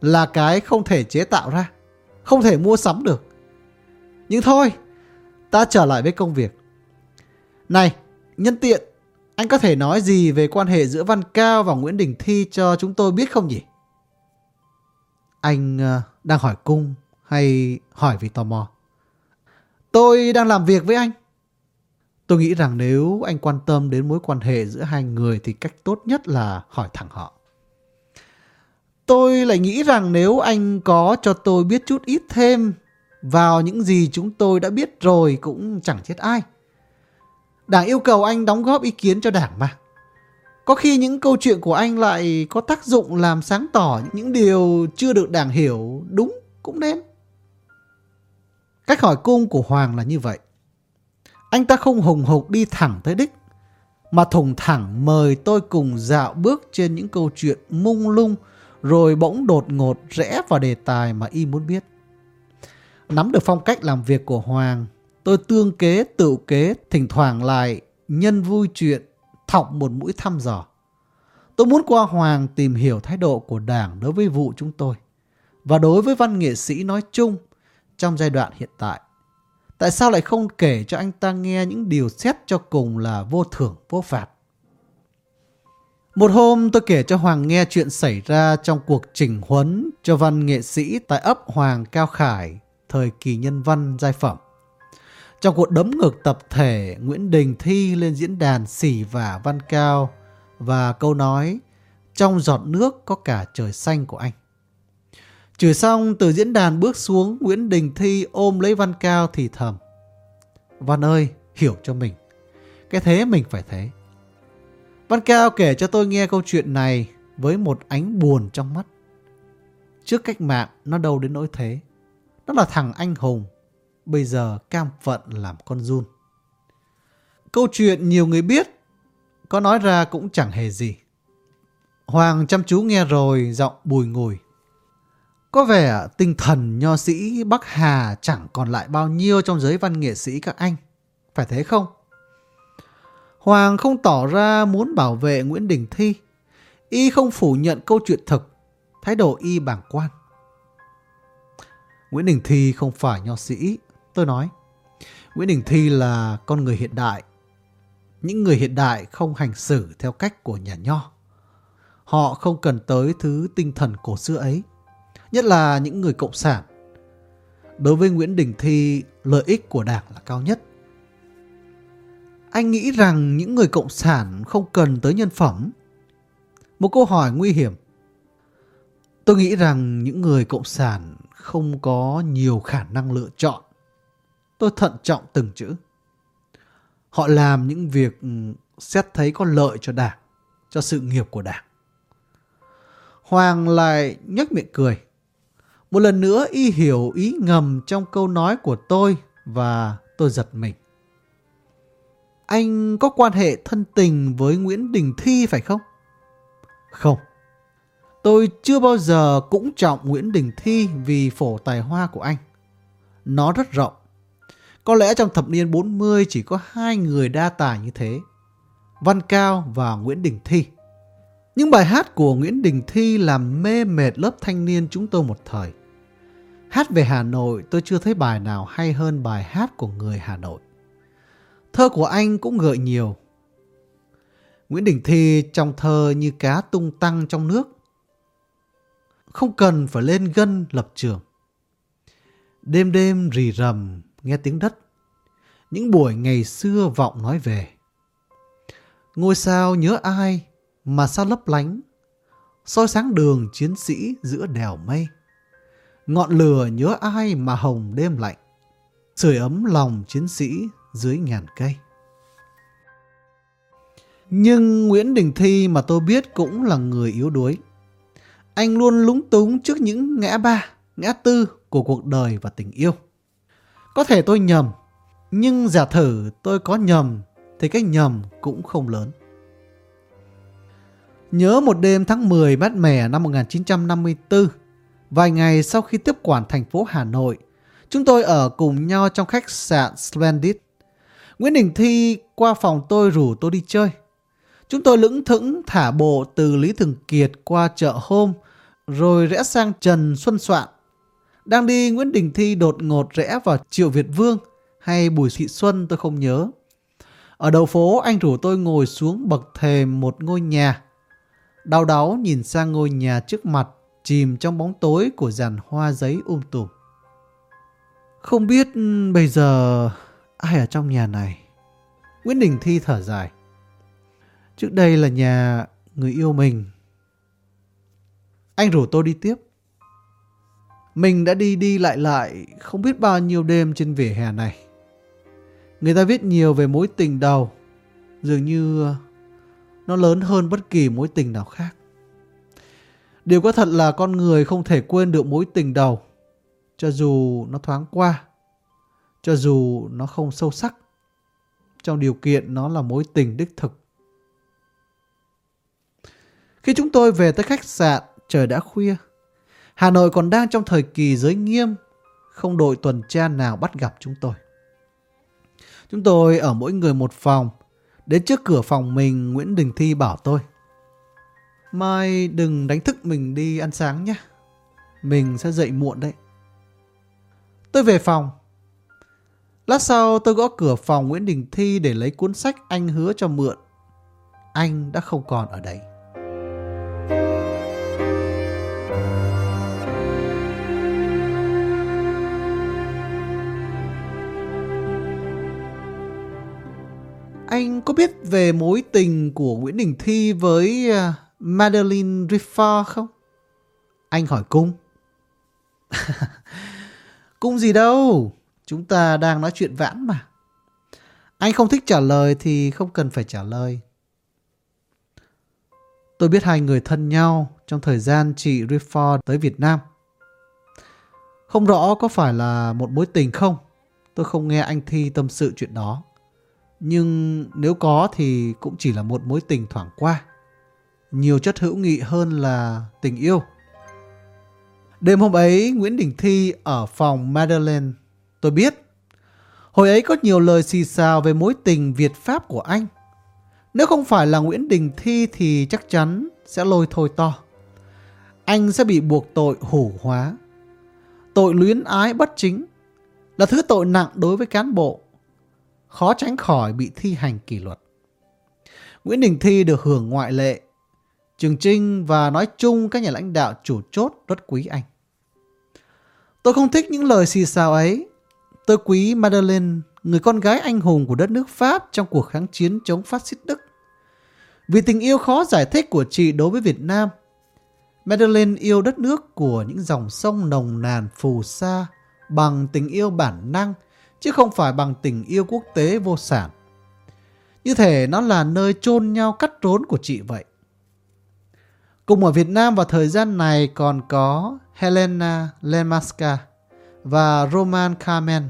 Là cái không thể chế tạo ra. Không thể mua sắm được. Nhưng thôi, ta trở lại với công việc. Này, nhân tiện, anh có thể nói gì về quan hệ giữa Văn Cao và Nguyễn Đình Thi cho chúng tôi biết không nhỉ? Anh ờ, đang hỏi cung hay hỏi vì tò mò? Tôi đang làm việc với anh. Tôi nghĩ rằng nếu anh quan tâm đến mối quan hệ giữa hai người thì cách tốt nhất là hỏi thẳng họ. Tôi lại nghĩ rằng nếu anh có cho tôi biết chút ít thêm vào những gì chúng tôi đã biết rồi cũng chẳng chết ai. Đảng yêu cầu anh đóng góp ý kiến cho đảng mà. Có khi những câu chuyện của anh lại có tác dụng làm sáng tỏ những điều chưa được đảng hiểu đúng cũng nên. Cách hỏi cung của Hoàng là như vậy. Anh ta không hùng hục đi thẳng tới đích, mà thùng thẳng mời tôi cùng dạo bước trên những câu chuyện mung lung rồi bỗng đột ngột rẽ vào đề tài mà y muốn biết. Nắm được phong cách làm việc của Hoàng, tôi tương kế tự kế thỉnh thoảng lại nhân vui chuyện thọc một mũi thăm dò. Tôi muốn qua Hoàng tìm hiểu thái độ của Đảng đối với vụ chúng tôi và đối với văn nghệ sĩ nói chung trong giai đoạn hiện tại. Tại sao lại không kể cho anh ta nghe những điều xét cho cùng là vô thưởng vô phạt? Một hôm tôi kể cho Hoàng nghe chuyện xảy ra trong cuộc trình huấn cho văn nghệ sĩ tại ấp Hoàng Cao Khải, thời kỳ nhân văn giai phẩm. Trong cuộc đấm ngược tập thể, Nguyễn Đình thi lên diễn đàn xỉ vả văn cao và câu nói trong giọt nước có cả trời xanh của anh. Chửi xong từ diễn đàn bước xuống, Nguyễn Đình Thi ôm lấy Văn Cao thì thầm. Văn ơi, hiểu cho mình. Cái thế mình phải thế. Văn Cao kể cho tôi nghe câu chuyện này với một ánh buồn trong mắt. Trước cách mạng, nó đâu đến nỗi thế. Nó là thằng anh hùng, bây giờ cam phận làm con run. Câu chuyện nhiều người biết, có nói ra cũng chẳng hề gì. Hoàng chăm chú nghe rồi, giọng bùi ngùi. Có vẻ tinh thần nho sĩ Bắc Hà chẳng còn lại bao nhiêu trong giới văn nghệ sĩ các anh. Phải thế không? Hoàng không tỏ ra muốn bảo vệ Nguyễn Đình Thi. Y không phủ nhận câu chuyện thực, thái độ y bảng quan. Nguyễn Đình Thi không phải nho sĩ, tôi nói. Nguyễn Đình Thi là con người hiện đại. Những người hiện đại không hành xử theo cách của nhà nho. Họ không cần tới thứ tinh thần cổ xưa ấy nhất là những người cộng sản. Đối với Nguyễn Đình Thi, lợi ích của đảng là cao nhất. Anh nghĩ rằng những người cộng sản không cần tới nhân phẩm. Một câu hỏi nguy hiểm. Tôi nghĩ rằng những người cộng sản không có nhiều khả năng lựa chọn. Tôi thận trọng từng chữ. Họ làm những việc ừ, xét thấy có lợi cho đảng, cho sự nghiệp của đảng. Hoàng lại nhếch miệng cười. Một lần nữa y hiểu ý ngầm trong câu nói của tôi và tôi giật mình. Anh có quan hệ thân tình với Nguyễn Đình Thi phải không? Không. Tôi chưa bao giờ cũng trọng Nguyễn Đình Thi vì phổ tài hoa của anh. Nó rất rộng. Có lẽ trong thập niên 40 chỉ có hai người đa tài như thế. Văn Cao và Nguyễn Đình Thi. Những bài hát của Nguyễn Đình Thi làm mê mệt lớp thanh niên chúng tôi một thời. Hát về Hà Nội, tôi chưa thấy bài nào hay hơn bài hát của người Hà Nội. Thơ của anh cũng gợi nhiều. Nguyễn Đình Thi trong thơ như cá tung tăng trong nước. Không cần phải lên gân lập trường. Đêm đêm rì rầm nghe tiếng đất. Những buổi ngày xưa vọng nói về. Ngôi sao nhớ ai mà sao lấp lánh. soi sáng đường chiến sĩ giữa đèo mây. Ngọn lửa nhớ ai mà hồng đêm lạnh. Sưởi ấm lòng chiến sĩ dưới ngàn cây. Nhưng Nguyễn Đình Thi mà tôi biết cũng là người yếu đuối. Anh luôn lúng túng trước những ngã ba, ngã tư của cuộc đời và tình yêu. Có thể tôi nhầm, nhưng giả thử tôi có nhầm thì cái nhầm cũng không lớn. Nhớ một đêm tháng 10 mát mẻ năm 1954, vài ngày sau khi tiếp quản thành phố Hà Nội, chúng tôi ở cùng nhau trong khách sạn Splendid. Nguyễn Đình Thi qua phòng tôi rủ tôi đi chơi. Chúng tôi lững thững thả bộ từ Lý Thường Kiệt qua chợ hôm, rồi rẽ sang Trần Xuân Soạn. Đang đi, Nguyễn Đình Thi đột ngột rẽ vào Triệu Việt Vương hay Bùi Thị Xuân, tôi không nhớ. Ở đầu phố, anh rủ tôi ngồi xuống bậc thềm một ngôi nhà. Đau đáu nhìn sang ngôi nhà trước mặt, chìm trong bóng tối của dàn hoa giấy um tùm. Không biết ừ, bây giờ ai ở trong nhà này? Nguyễn Đình Thi thở dài. Trước đây là nhà người yêu mình. Anh rủ tôi đi tiếp. Mình đã đi đi lại lại không biết bao nhiêu đêm trên vỉa hè này. Người ta viết nhiều về mối tình đầu, dường như nó lớn hơn bất kỳ mối tình nào khác. Điều có thật là con người không thể quên được mối tình đầu, cho dù nó thoáng qua, cho dù nó không sâu sắc, trong điều kiện nó là mối tình đích thực. Khi chúng tôi về tới khách sạn, trời đã khuya. Hà Nội còn đang trong thời kỳ giới nghiêm, không đội tuần tra nào bắt gặp chúng tôi. Chúng tôi ở mỗi người một phòng. Đến trước cửa phòng mình, Nguyễn Đình Thi bảo tôi. Mai đừng đánh thức mình đi ăn sáng nhé. Mình sẽ dậy muộn đấy. Tôi về phòng. Lát sau tôi gõ cửa phòng Nguyễn Đình Thi để lấy cuốn sách anh hứa cho mượn. Anh đã không còn ở đây. Anh có biết về mối tình của Nguyễn Đình Thi với à, Madeline Riffard không? Anh hỏi cung. cung gì đâu, chúng ta đang nói chuyện vãn mà. Anh không thích trả lời thì không cần phải trả lời. Tôi biết hai người thân nhau trong thời gian chị Rifford tới Việt Nam. Không rõ có phải là một mối tình không? Tôi không nghe anh Thi tâm sự chuyện đó. Nhưng nếu có thì cũng chỉ là một mối tình thoảng qua. Nhiều chất hữu nghị hơn là tình yêu. Đêm hôm ấy, Nguyễn Đình Thi ở phòng Madeleine. Tôi biết, hồi ấy có nhiều lời xì xào về mối tình Việt-Pháp của anh. Nếu không phải là Nguyễn Đình Thi thì chắc chắn sẽ lôi thôi to. Anh sẽ bị buộc tội hủ hóa. Tội luyến ái bất chính là thứ tội nặng đối với cán bộ khó tránh khỏi bị thi hành kỷ luật. Nguyễn Đình Thi được hưởng ngoại lệ. Trường Trinh và nói chung các nhà lãnh đạo chủ chốt rất quý anh. Tôi không thích những lời xì xào ấy. Tôi quý Madeleine, người con gái anh hùng của đất nước Pháp trong cuộc kháng chiến chống phát xít Đức. Vì tình yêu khó giải thích của chị đối với Việt Nam, Madeleine yêu đất nước của những dòng sông nồng nàn phù sa bằng tình yêu bản năng chứ không phải bằng tình yêu quốc tế vô sản. Như thể nó là nơi chôn nhau cắt rốn của chị vậy. Cùng ở Việt Nam vào thời gian này còn có Helena Lemaska và Roman Carmen.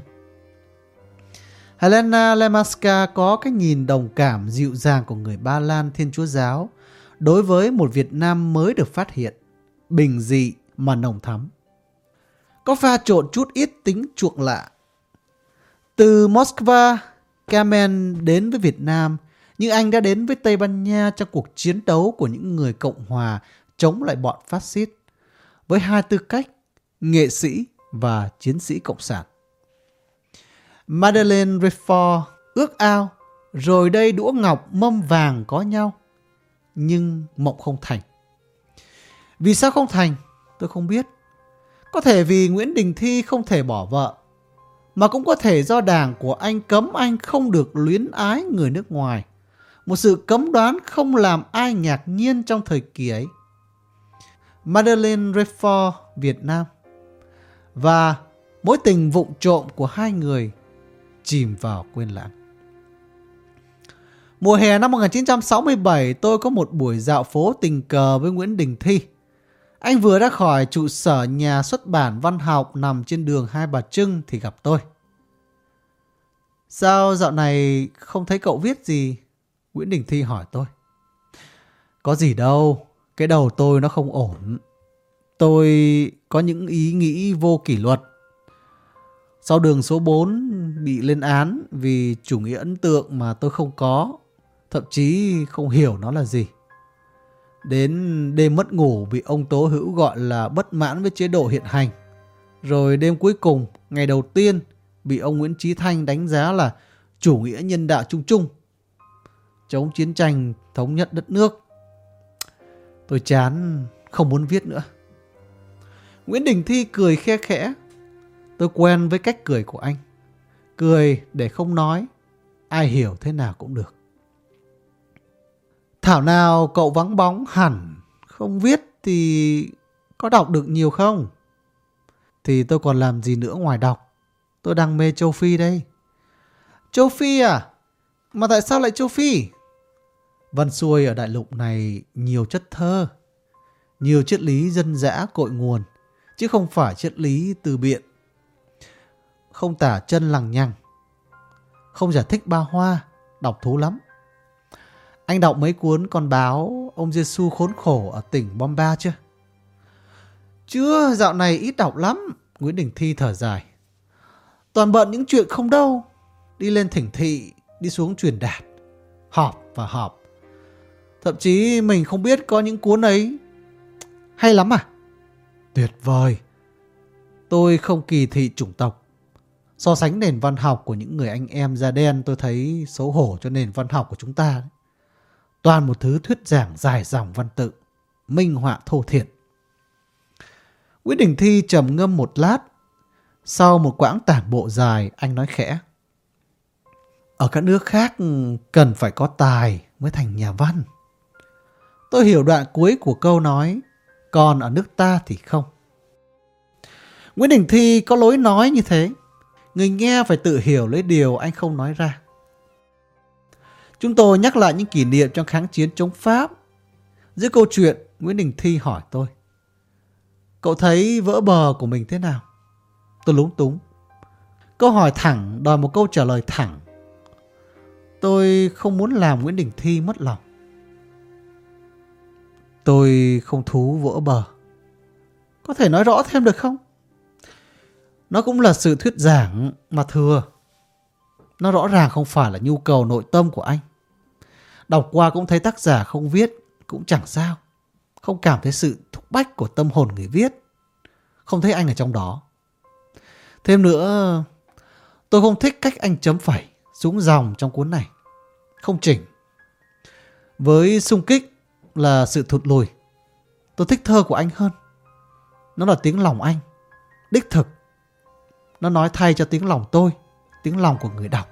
Helena Lemaska có cái nhìn đồng cảm dịu dàng của người Ba Lan Thiên Chúa Giáo đối với một Việt Nam mới được phát hiện, bình dị mà nồng thắm. Có pha trộn chút ít tính chuộng lạ. Từ Moscow, Kamen đến với Việt Nam nhưng anh đã đến với Tây Ban Nha trong cuộc chiến đấu của những người Cộng Hòa chống lại bọn phát xít với hai tư cách nghệ sĩ và chiến sĩ Cộng sản. Madeleine Refor ước ao rồi đây đũa ngọc mâm vàng có nhau nhưng mộng không thành. Vì sao không thành? Tôi không biết. Có thể vì Nguyễn Đình Thi không thể bỏ vợ mà cũng có thể do đảng của anh cấm anh không được luyến ái người nước ngoài. Một sự cấm đoán không làm ai ngạc nhiên trong thời kỳ ấy. Madeleine Redford, Việt Nam và mối tình vụng trộm của hai người chìm vào quên lãng. Mùa hè năm 1967 tôi có một buổi dạo phố tình cờ với Nguyễn Đình Thi. Anh vừa ra khỏi trụ sở nhà xuất bản văn học nằm trên đường Hai Bà Trưng thì gặp tôi. Sao dạo này không thấy cậu viết gì? Nguyễn Đình Thi hỏi tôi. Có gì đâu, cái đầu tôi nó không ổn. Tôi có những ý nghĩ vô kỷ luật. Sau đường số 4 bị lên án vì chủ nghĩa ấn tượng mà tôi không có, thậm chí không hiểu nó là gì. Đến đêm mất ngủ bị ông Tố Hữu gọi là bất mãn với chế độ hiện hành. Rồi đêm cuối cùng, ngày đầu tiên, bị ông Nguyễn Trí Thanh đánh giá là chủ nghĩa nhân đạo chung chung. Chống chiến tranh thống nhất đất nước. Tôi chán, không muốn viết nữa. Nguyễn Đình Thi cười khe khẽ. Tôi quen với cách cười của anh. Cười để không nói, ai hiểu thế nào cũng được. Thảo nào cậu vắng bóng hẳn, không viết thì có đọc được nhiều không? Thì tôi còn làm gì nữa ngoài đọc. Tôi đang mê châu Phi đây. Châu Phi à? Mà tại sao lại châu Phi? Văn xuôi ở đại lục này nhiều chất thơ, nhiều triết lý dân dã cội nguồn, chứ không phải triết lý từ biện. Không tả chân lằng nhằng, không giải thích ba hoa, đọc thú lắm. Anh đọc mấy cuốn con báo ông Giêsu khốn khổ ở tỉnh Bomba chưa? Chưa, dạo này ít đọc lắm. Nguyễn Đình Thi thở dài. Toàn bận những chuyện không đâu. Đi lên thỉnh thị, đi xuống truyền đạt. Họp và họp. Thậm chí mình không biết có những cuốn ấy. Hay lắm à? Tuyệt vời. Tôi không kỳ thị chủng tộc. So sánh nền văn học của những người anh em da đen tôi thấy xấu hổ cho nền văn học của chúng ta. Toàn một thứ thuyết giảng dài dòng văn tự, minh họa thô thiện. Nguyễn Đình Thi trầm ngâm một lát. Sau một quãng tản bộ dài, anh nói khẽ. Ở các nước khác ừ, cần phải có tài mới thành nhà văn. Tôi hiểu đoạn cuối của câu nói, còn ở nước ta thì không. Nguyễn Đình Thi có lối nói như thế. Người nghe phải tự hiểu lấy điều anh không nói ra. Chúng tôi nhắc lại những kỷ niệm trong kháng chiến chống Pháp. Giữa câu chuyện, Nguyễn Đình Thi hỏi tôi. Cậu thấy vỡ bờ của mình thế nào? Tôi lúng túng. Câu hỏi thẳng đòi một câu trả lời thẳng. Tôi không muốn làm Nguyễn Đình Thi mất lòng. Tôi không thú vỡ bờ. Có thể nói rõ thêm được không? Nó cũng là sự thuyết giảng mà thừa. Nó rõ ràng không phải là nhu cầu nội tâm của anh. Đọc qua cũng thấy tác giả không viết, cũng chẳng sao. Không cảm thấy sự thúc bách của tâm hồn người viết. Không thấy anh ở trong đó. Thêm nữa, tôi không thích cách anh chấm phẩy xuống dòng trong cuốn này. Không chỉnh. Với sung kích là sự thụt lùi. Tôi thích thơ của anh hơn. Nó là tiếng lòng anh. Đích thực. Nó nói thay cho tiếng lòng tôi, tiếng lòng của người đọc.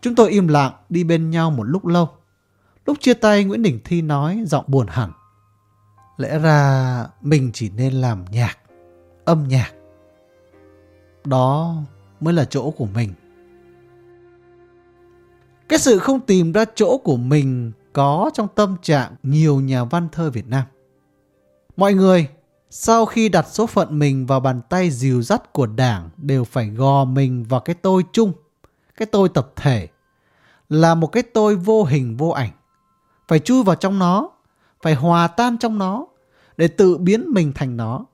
Chúng tôi im lặng đi bên nhau một lúc lâu. Lúc chia tay Nguyễn Đình Thi nói giọng buồn hẳn. Lẽ ra mình chỉ nên làm nhạc, âm nhạc. Đó mới là chỗ của mình. Cái sự không tìm ra chỗ của mình có trong tâm trạng nhiều nhà văn thơ Việt Nam. Mọi người, sau khi đặt số phận mình vào bàn tay dìu dắt của đảng đều phải gò mình vào cái tôi chung, cái tôi tập thể, là một cái tôi vô hình vô ảnh. Phải chui vào trong nó, phải hòa tan trong nó, để tự biến mình thành nó.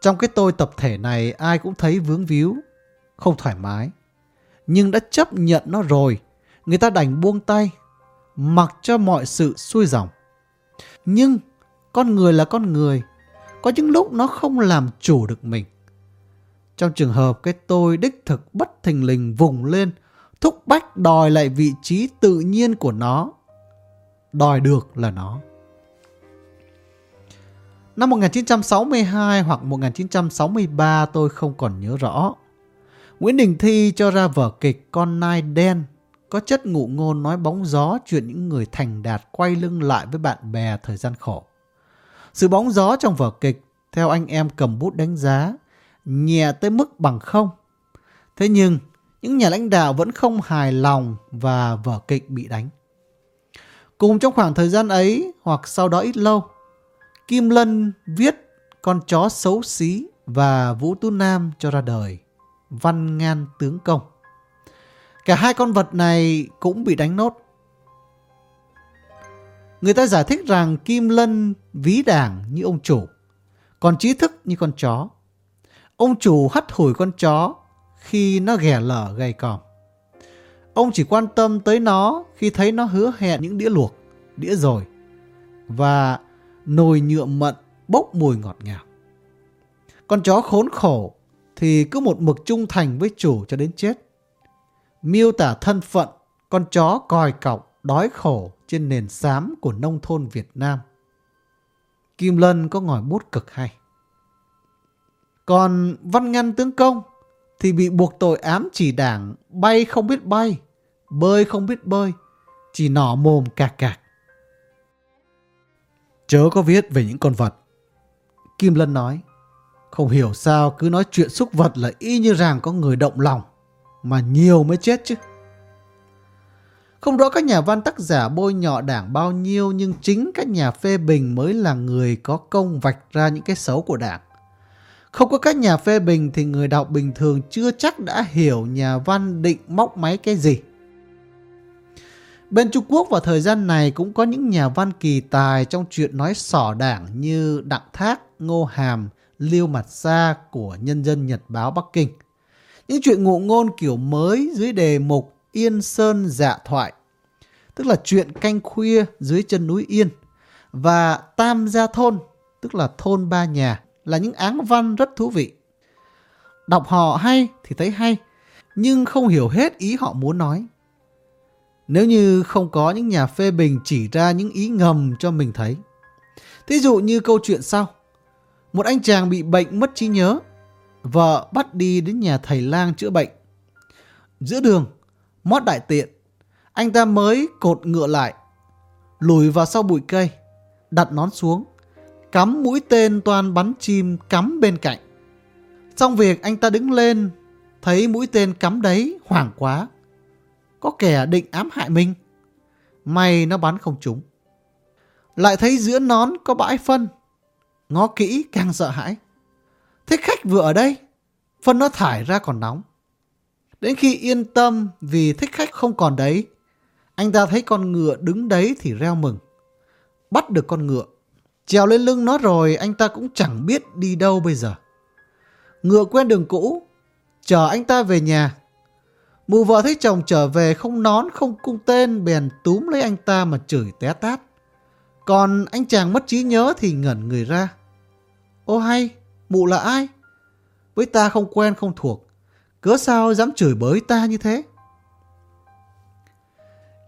Trong cái tôi tập thể này ai cũng thấy vướng víu, không thoải mái. Nhưng đã chấp nhận nó rồi, người ta đành buông tay, mặc cho mọi sự xuôi dòng. Nhưng con người là con người, có những lúc nó không làm chủ được mình. Trong trường hợp cái tôi đích thực bất thình lình vùng lên, thúc bách đòi lại vị trí tự nhiên của nó. Đòi được là nó. Năm 1962 hoặc 1963 tôi không còn nhớ rõ. Nguyễn Đình Thi cho ra vở kịch Con Nai Đen có chất ngụ ngôn nói bóng gió chuyện những người thành đạt quay lưng lại với bạn bè thời gian khổ. Sự bóng gió trong vở kịch, theo anh em cầm bút đánh giá, nhẹ tới mức bằng không. Thế nhưng, những nhà lãnh đạo vẫn không hài lòng và vở kịch bị đánh. Cùng trong khoảng thời gian ấy hoặc sau đó ít lâu, Kim Lân viết Con chó xấu xí và Vũ Tu Nam cho ra đời Văn Ngan Tướng Công. Cả hai con vật này cũng bị đánh nốt. Người ta giải thích rằng Kim Lân ví đảng như ông chủ, còn trí thức như con chó. Ông chủ hắt hủi con chó khi nó ghẻ lở gầy còm. Ông chỉ quan tâm tới nó khi thấy nó hứa hẹn những đĩa luộc, đĩa rồi và nồi nhựa mận bốc mùi ngọt ngào. Con chó khốn khổ thì cứ một mực trung thành với chủ cho đến chết. Miêu tả thân phận con chó còi cọc đói khổ trên nền xám của nông thôn Việt Nam. Kim Lân có ngòi bút cực hay. Còn Văn Ngăn Tướng Công thì bị buộc tội ám chỉ đảng bay không biết bay, bơi không biết bơi, chỉ nỏ mồm cạc cạc. Chớ có viết về những con vật. Kim Lân nói, không hiểu sao cứ nói chuyện xúc vật là y như rằng có người động lòng, mà nhiều mới chết chứ. Không rõ các nhà văn tác giả bôi nhọ đảng bao nhiêu nhưng chính các nhà phê bình mới là người có công vạch ra những cái xấu của đảng. Không có các nhà phê bình thì người đọc bình thường chưa chắc đã hiểu nhà văn định móc máy cái gì. Bên Trung Quốc vào thời gian này cũng có những nhà văn kỳ tài trong chuyện nói sỏ đảng như Đặng Thác, Ngô Hàm, Liêu Mặt Sa của Nhân dân Nhật báo Bắc Kinh. Những chuyện ngụ ngôn kiểu mới dưới đề mục Yên Sơn Dạ Thoại, tức là chuyện canh khuya dưới chân núi Yên, và Tam Gia Thôn, tức là thôn ba nhà, là những áng văn rất thú vị. Đọc họ hay thì thấy hay, nhưng không hiểu hết ý họ muốn nói. Nếu như không có những nhà phê bình chỉ ra những ý ngầm cho mình thấy. Thí dụ như câu chuyện sau. Một anh chàng bị bệnh mất trí nhớ. Vợ bắt đi đến nhà thầy lang chữa bệnh. Giữa đường, mót đại tiện. Anh ta mới cột ngựa lại. Lùi vào sau bụi cây. Đặt nón xuống. Cắm mũi tên toàn bắn chim cắm bên cạnh. Xong việc anh ta đứng lên. Thấy mũi tên cắm đấy hoảng quá có kẻ định ám hại mình. May nó bắn không trúng. Lại thấy giữa nón có bãi phân. Ngó kỹ càng sợ hãi. Thế khách vừa ở đây. Phân nó thải ra còn nóng. Đến khi yên tâm vì thích khách không còn đấy. Anh ta thấy con ngựa đứng đấy thì reo mừng. Bắt được con ngựa. Trèo lên lưng nó rồi anh ta cũng chẳng biết đi đâu bây giờ. Ngựa quen đường cũ. Chờ anh ta về nhà Mụ vợ thấy chồng trở về không nón không cung tên bèn túm lấy anh ta mà chửi té tát. Còn anh chàng mất trí nhớ thì ngẩn người ra. Ô hay, mụ là ai? Với ta không quen không thuộc, cớ sao dám chửi bới ta như thế?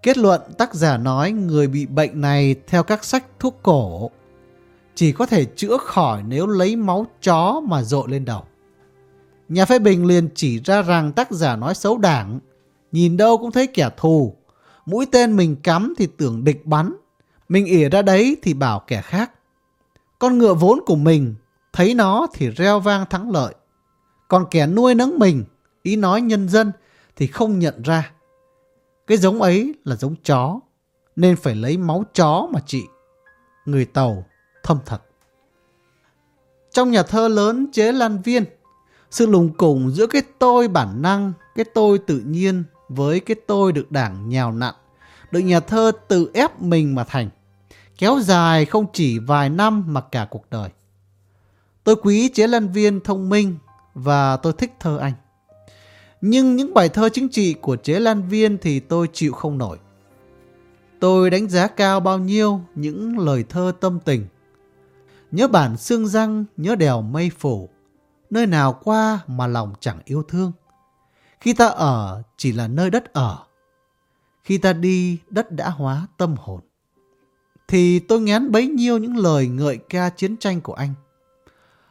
Kết luận tác giả nói người bị bệnh này theo các sách thuốc cổ chỉ có thể chữa khỏi nếu lấy máu chó mà dội lên đầu. Nhà phê bình liền chỉ ra rằng tác giả nói xấu đảng, nhìn đâu cũng thấy kẻ thù. Mũi tên mình cắm thì tưởng địch bắn, mình ỉa ra đấy thì bảo kẻ khác. Con ngựa vốn của mình, thấy nó thì reo vang thắng lợi. Còn kẻ nuôi nấng mình, ý nói nhân dân thì không nhận ra. Cái giống ấy là giống chó, nên phải lấy máu chó mà trị. Người Tàu thâm thật. Trong nhà thơ lớn chế Lan Viên, sự lùng củng giữa cái tôi bản năng, cái tôi tự nhiên với cái tôi được đảng nhào nặn, được nhà thơ tự ép mình mà thành, kéo dài không chỉ vài năm mà cả cuộc đời. Tôi quý chế Lan Viên thông minh và tôi thích thơ anh. Nhưng những bài thơ chính trị của chế Lan Viên thì tôi chịu không nổi. Tôi đánh giá cao bao nhiêu những lời thơ tâm tình. Nhớ bản xương răng, nhớ đèo mây phủ, nơi nào qua mà lòng chẳng yêu thương. Khi ta ở chỉ là nơi đất ở, khi ta đi đất đã hóa tâm hồn. Thì tôi ngán bấy nhiêu những lời ngợi ca chiến tranh của anh.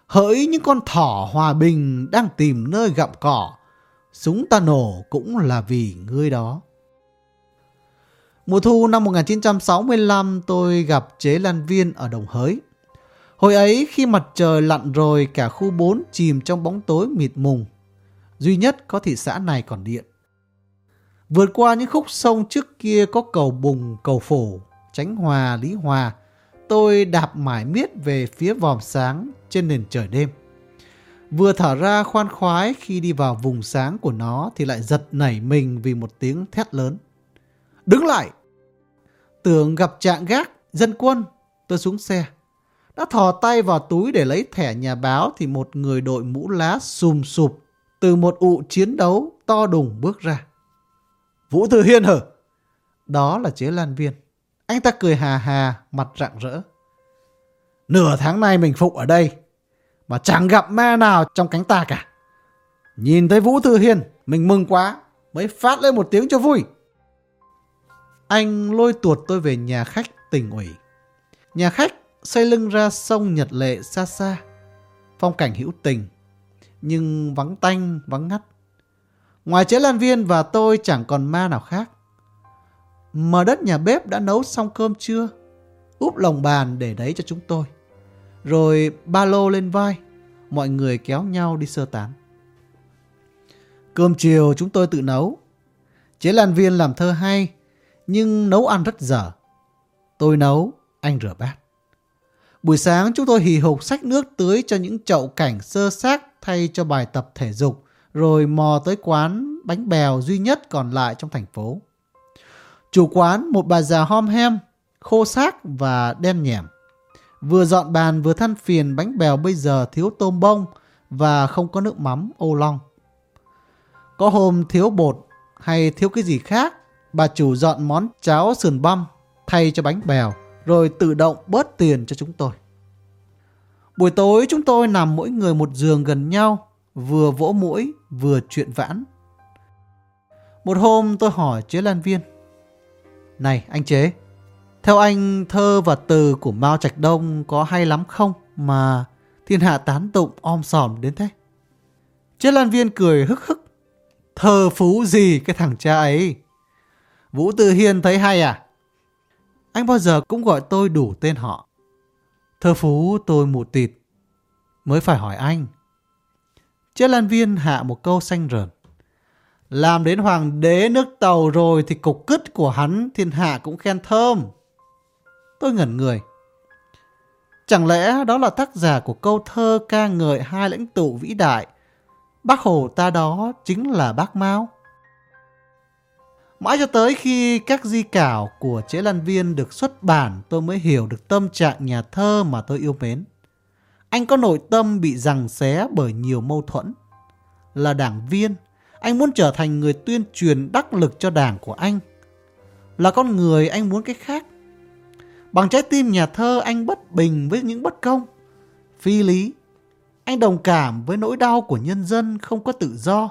Hỡi những con thỏ hòa bình đang tìm nơi gặm cỏ, súng ta nổ cũng là vì ngươi đó. Mùa thu năm 1965 tôi gặp chế Lan Viên ở Đồng Hới. Hồi ấy khi mặt trời lặn rồi cả khu 4 chìm trong bóng tối mịt mùng. Duy nhất có thị xã này còn điện. Vượt qua những khúc sông trước kia có cầu Bùng, cầu Phổ, Tránh Hòa, Lý Hòa, tôi đạp mải miết về phía vòm sáng trên nền trời đêm. Vừa thở ra khoan khoái khi đi vào vùng sáng của nó thì lại giật nảy mình vì một tiếng thét lớn. Đứng lại! Tưởng gặp trạng gác, dân quân, tôi xuống xe. Đã thò tay vào túi để lấy thẻ nhà báo thì một người đội mũ lá sùm sụp từ một ụ chiến đấu to đùng bước ra. Vũ Thư Hiên hở? Đó là chế lan viên. Anh ta cười hà hà, mặt rạng rỡ. Nửa tháng nay mình phục ở đây, mà chẳng gặp ma nào trong cánh ta cả. Nhìn thấy Vũ Thư Hiên, mình mừng quá, mới phát lên một tiếng cho vui. Anh lôi tuột tôi về nhà khách tỉnh ủy. Nhà khách xây lưng ra sông Nhật Lệ xa xa. Phong cảnh hữu tình, nhưng vắng tanh, vắng ngắt. Ngoài chế lan viên và tôi chẳng còn ma nào khác. Mở đất nhà bếp đã nấu xong cơm chưa? Úp lồng bàn để đấy cho chúng tôi. Rồi ba lô lên vai, mọi người kéo nhau đi sơ tán. Cơm chiều chúng tôi tự nấu. Chế lan viên làm thơ hay, nhưng nấu ăn rất dở. Tôi nấu, anh rửa bát. Buổi sáng chúng tôi hì hục sách nước tưới cho những chậu cảnh sơ xác thay cho bài tập thể dục, rồi mò tới quán bánh bèo duy nhất còn lại trong thành phố. Chủ quán một bà già hom hem, khô xác và đen nhẻm. Vừa dọn bàn vừa than phiền bánh bèo bây giờ thiếu tôm bông và không có nước mắm ô long. Có hôm thiếu bột hay thiếu cái gì khác bà chủ dọn món cháo sườn băm thay cho bánh bèo, rồi tự động bớt tiền cho chúng tôi. Buổi tối chúng tôi nằm mỗi người một giường gần nhau, vừa vỗ mũi, vừa chuyện vãn. Một hôm tôi hỏi chế Lan Viên. Này anh chế, theo anh thơ và từ của Mao Trạch Đông có hay lắm không mà thiên hạ tán tụng om sòm đến thế? Chế Lan Viên cười hức hức. Thơ phú gì cái thằng cha ấy. Vũ Tư Hiên thấy hay à? Anh bao giờ cũng gọi tôi đủ tên họ. Thơ phú tôi mù tịt. Mới phải hỏi anh. Chết Lan Viên hạ một câu xanh rờn. Làm đến hoàng đế nước tàu rồi thì cục cứt của hắn, thiên hạ cũng khen thơm. Tôi ngẩn người. Chẳng lẽ đó là tác giả của câu thơ ca ngợi hai lãnh tụ vĩ đại? Bác Hồ ta đó chính là bác Mao. Mãi cho tới khi các di cảo của chế lan viên được xuất bản tôi mới hiểu được tâm trạng nhà thơ mà tôi yêu mến. Anh có nội tâm bị giằng xé bởi nhiều mâu thuẫn. Là đảng viên, anh muốn trở thành người tuyên truyền đắc lực cho đảng của anh. Là con người anh muốn cái khác. Bằng trái tim nhà thơ anh bất bình với những bất công, phi lý. Anh đồng cảm với nỗi đau của nhân dân không có tự do.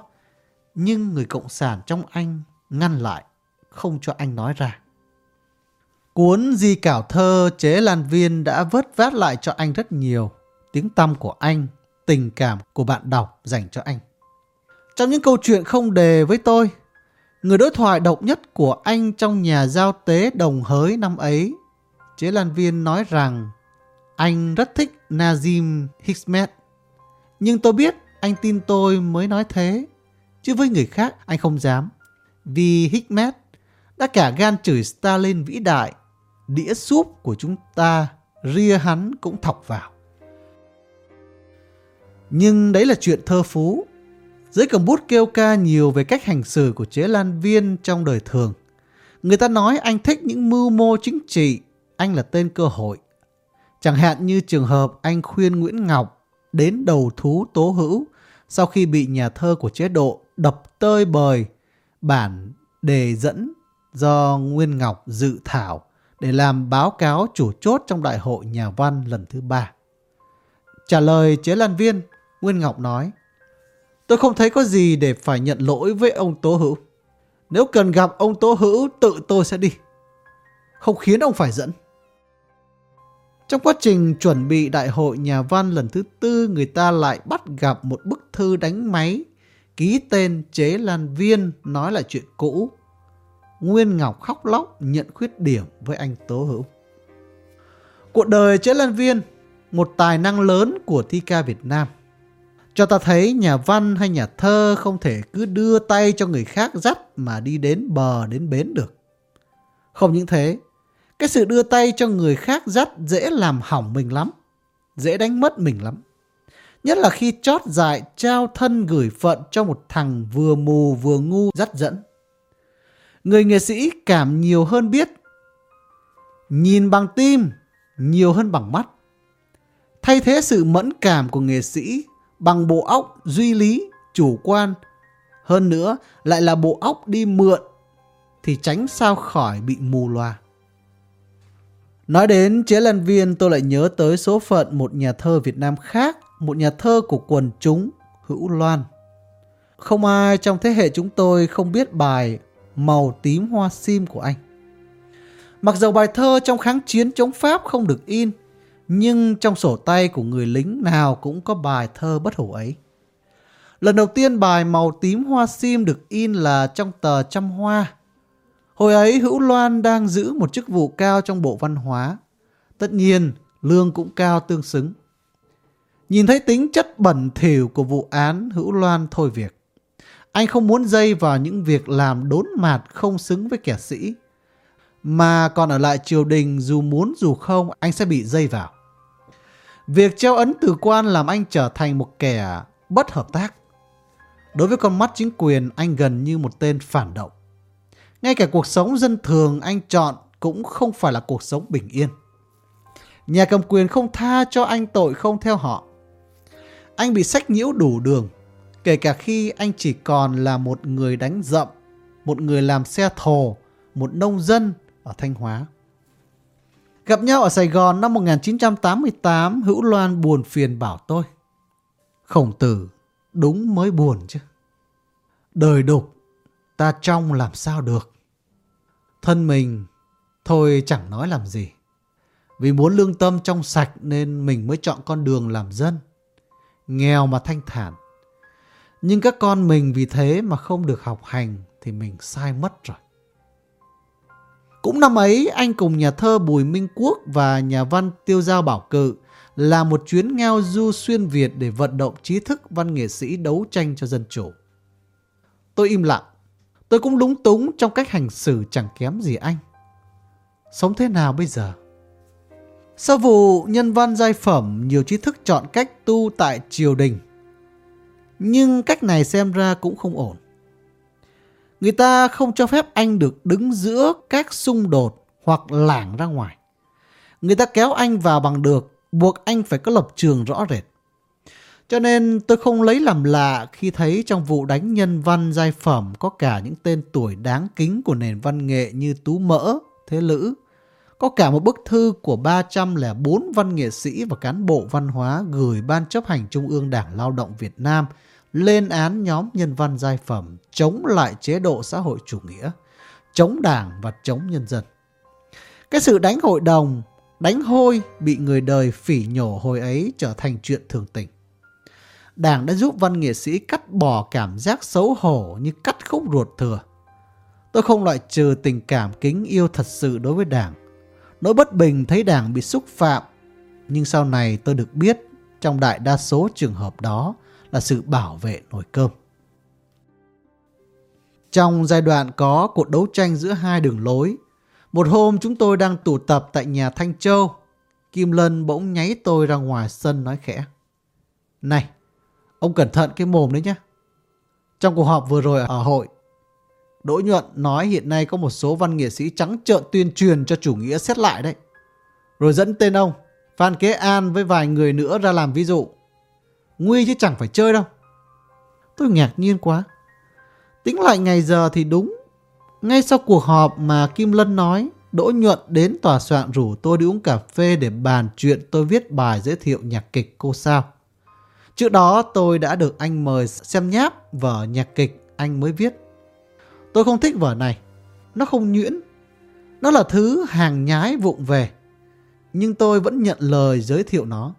Nhưng người cộng sản trong anh ngăn lại, không cho anh nói ra. Cuốn Di Cảo Thơ chế Lan Viên đã vớt vát lại cho anh rất nhiều. Tiếng tâm của anh, tình cảm của bạn đọc dành cho anh. Trong những câu chuyện không đề với tôi, người đối thoại độc nhất của anh trong nhà giao tế đồng hới năm ấy, chế Lan Viên nói rằng anh rất thích Nazim Hikmet. Nhưng tôi biết anh tin tôi mới nói thế, chứ với người khác anh không dám. Vì Hikmet đã cả gan chửi Stalin vĩ đại, đĩa súp của chúng ta ria hắn cũng thọc vào. Nhưng đấy là chuyện thơ phú. Giới cầm bút kêu ca nhiều về cách hành xử của chế lan viên trong đời thường. Người ta nói anh thích những mưu mô chính trị, anh là tên cơ hội. Chẳng hạn như trường hợp anh khuyên Nguyễn Ngọc đến đầu thú tố hữu sau khi bị nhà thơ của chế độ đập tơi bời bản đề dẫn do Nguyên Ngọc dự thảo để làm báo cáo chủ chốt trong đại hội nhà văn lần thứ ba. Trả lời chế lan viên, Nguyên Ngọc nói Tôi không thấy có gì để phải nhận lỗi với ông Tố Hữu. Nếu cần gặp ông Tố Hữu, tự tôi sẽ đi. Không khiến ông phải dẫn. Trong quá trình chuẩn bị đại hội nhà văn lần thứ tư, người ta lại bắt gặp một bức thư đánh máy, ký tên chế lan viên nói là chuyện cũ. Nguyên Ngọc khóc lóc nhận khuyết điểm với anh Tố Hữu. Cuộc đời chế lan viên, một tài năng lớn của thi ca Việt Nam. Cho ta thấy nhà văn hay nhà thơ không thể cứ đưa tay cho người khác dắt mà đi đến bờ đến bến được. Không những thế, cái sự đưa tay cho người khác dắt dễ làm hỏng mình lắm, dễ đánh mất mình lắm. Nhất là khi chót dại trao thân gửi phận cho một thằng vừa mù vừa ngu dắt dẫn. Người nghệ sĩ cảm nhiều hơn biết. Nhìn bằng tim nhiều hơn bằng mắt. Thay thế sự mẫn cảm của nghệ sĩ bằng bộ óc duy lý, chủ quan. Hơn nữa lại là bộ óc đi mượn thì tránh sao khỏi bị mù loa. Nói đến chế lan viên tôi lại nhớ tới số phận một nhà thơ Việt Nam khác, một nhà thơ của quần chúng, Hữu Loan. Không ai trong thế hệ chúng tôi không biết bài Màu tím hoa sim của anh. Mặc dầu bài thơ trong kháng chiến chống Pháp không được in, nhưng trong sổ tay của người lính nào cũng có bài thơ bất hủ ấy. Lần đầu tiên bài Màu tím hoa sim được in là trong tờ Trăm Hoa. Hồi ấy Hữu Loan đang giữ một chức vụ cao trong Bộ Văn hóa. Tất nhiên, lương cũng cao tương xứng. Nhìn thấy tính chất bẩn thỉu của vụ án Hữu Loan thôi việc. Anh không muốn dây vào những việc làm đốn mạt không xứng với kẻ sĩ. Mà còn ở lại triều đình dù muốn dù không anh sẽ bị dây vào. Việc treo ấn từ quan làm anh trở thành một kẻ bất hợp tác. Đối với con mắt chính quyền, anh gần như một tên phản động. Ngay cả cuộc sống dân thường anh chọn cũng không phải là cuộc sống bình yên. Nhà cầm quyền không tha cho anh tội không theo họ. Anh bị sách nhiễu đủ đường, kể cả khi anh chỉ còn là một người đánh rậm, một người làm xe thồ, một nông dân ở Thanh Hóa. Gặp nhau ở Sài Gòn năm 1988, Hữu Loan buồn phiền bảo tôi. Khổng tử, đúng mới buồn chứ. Đời đục, ta trong làm sao được. Thân mình, thôi chẳng nói làm gì. Vì muốn lương tâm trong sạch nên mình mới chọn con đường làm dân. Nghèo mà thanh thản. Nhưng các con mình vì thế mà không được học hành thì mình sai mất rồi. Cũng năm ấy, anh cùng nhà thơ Bùi Minh Quốc và nhà văn Tiêu Giao Bảo Cự làm một chuyến ngao du xuyên Việt để vận động trí thức văn nghệ sĩ đấu tranh cho dân chủ. Tôi im lặng. Tôi cũng lúng túng trong cách hành xử chẳng kém gì anh. Sống thế nào bây giờ? Sau vụ nhân văn giai phẩm, nhiều trí thức chọn cách tu tại triều đình. Nhưng cách này xem ra cũng không ổn. Người ta không cho phép anh được đứng giữa các xung đột hoặc lảng ra ngoài. Người ta kéo anh vào bằng được, buộc anh phải có lập trường rõ rệt. Cho nên tôi không lấy làm lạ khi thấy trong vụ đánh nhân văn giai phẩm có cả những tên tuổi đáng kính của nền văn nghệ như Tú Mỡ, Thế Lữ. Có cả một bức thư của 304 văn nghệ sĩ và cán bộ văn hóa gửi Ban chấp hành Trung ương Đảng Lao động Việt Nam – lên án nhóm nhân văn giai phẩm chống lại chế độ xã hội chủ nghĩa, chống đảng và chống nhân dân. Cái sự đánh hội đồng, đánh hôi bị người đời phỉ nhổ hồi ấy trở thành chuyện thường tình. Đảng đã giúp văn nghệ sĩ cắt bỏ cảm giác xấu hổ như cắt khúc ruột thừa. Tôi không loại trừ tình cảm kính yêu thật sự đối với đảng. Nỗi bất bình thấy đảng bị xúc phạm, nhưng sau này tôi được biết trong đại đa số trường hợp đó là sự bảo vệ nồi cơm. Trong giai đoạn có cuộc đấu tranh giữa hai đường lối, một hôm chúng tôi đang tụ tập tại nhà Thanh Châu. Kim Lân bỗng nháy tôi ra ngoài sân nói khẽ. Này, ông cẩn thận cái mồm đấy nhé. Trong cuộc họp vừa rồi ở hội, Đỗ Nhuận nói hiện nay có một số văn nghệ sĩ trắng trợn tuyên truyền cho chủ nghĩa xét lại đấy. Rồi dẫn tên ông, Phan Kế An với vài người nữa ra làm ví dụ. Nguy chứ chẳng phải chơi đâu. Tôi ngạc nhiên quá. Tính lại ngày giờ thì đúng. Ngay sau cuộc họp mà Kim Lân nói, Đỗ Nhuận đến tòa soạn rủ tôi đi uống cà phê để bàn chuyện tôi viết bài giới thiệu nhạc kịch cô sao. Trước đó tôi đã được anh mời xem nháp vở nhạc kịch anh mới viết. Tôi không thích vở này. Nó không nhuyễn. Nó là thứ hàng nhái vụng về. Nhưng tôi vẫn nhận lời giới thiệu nó.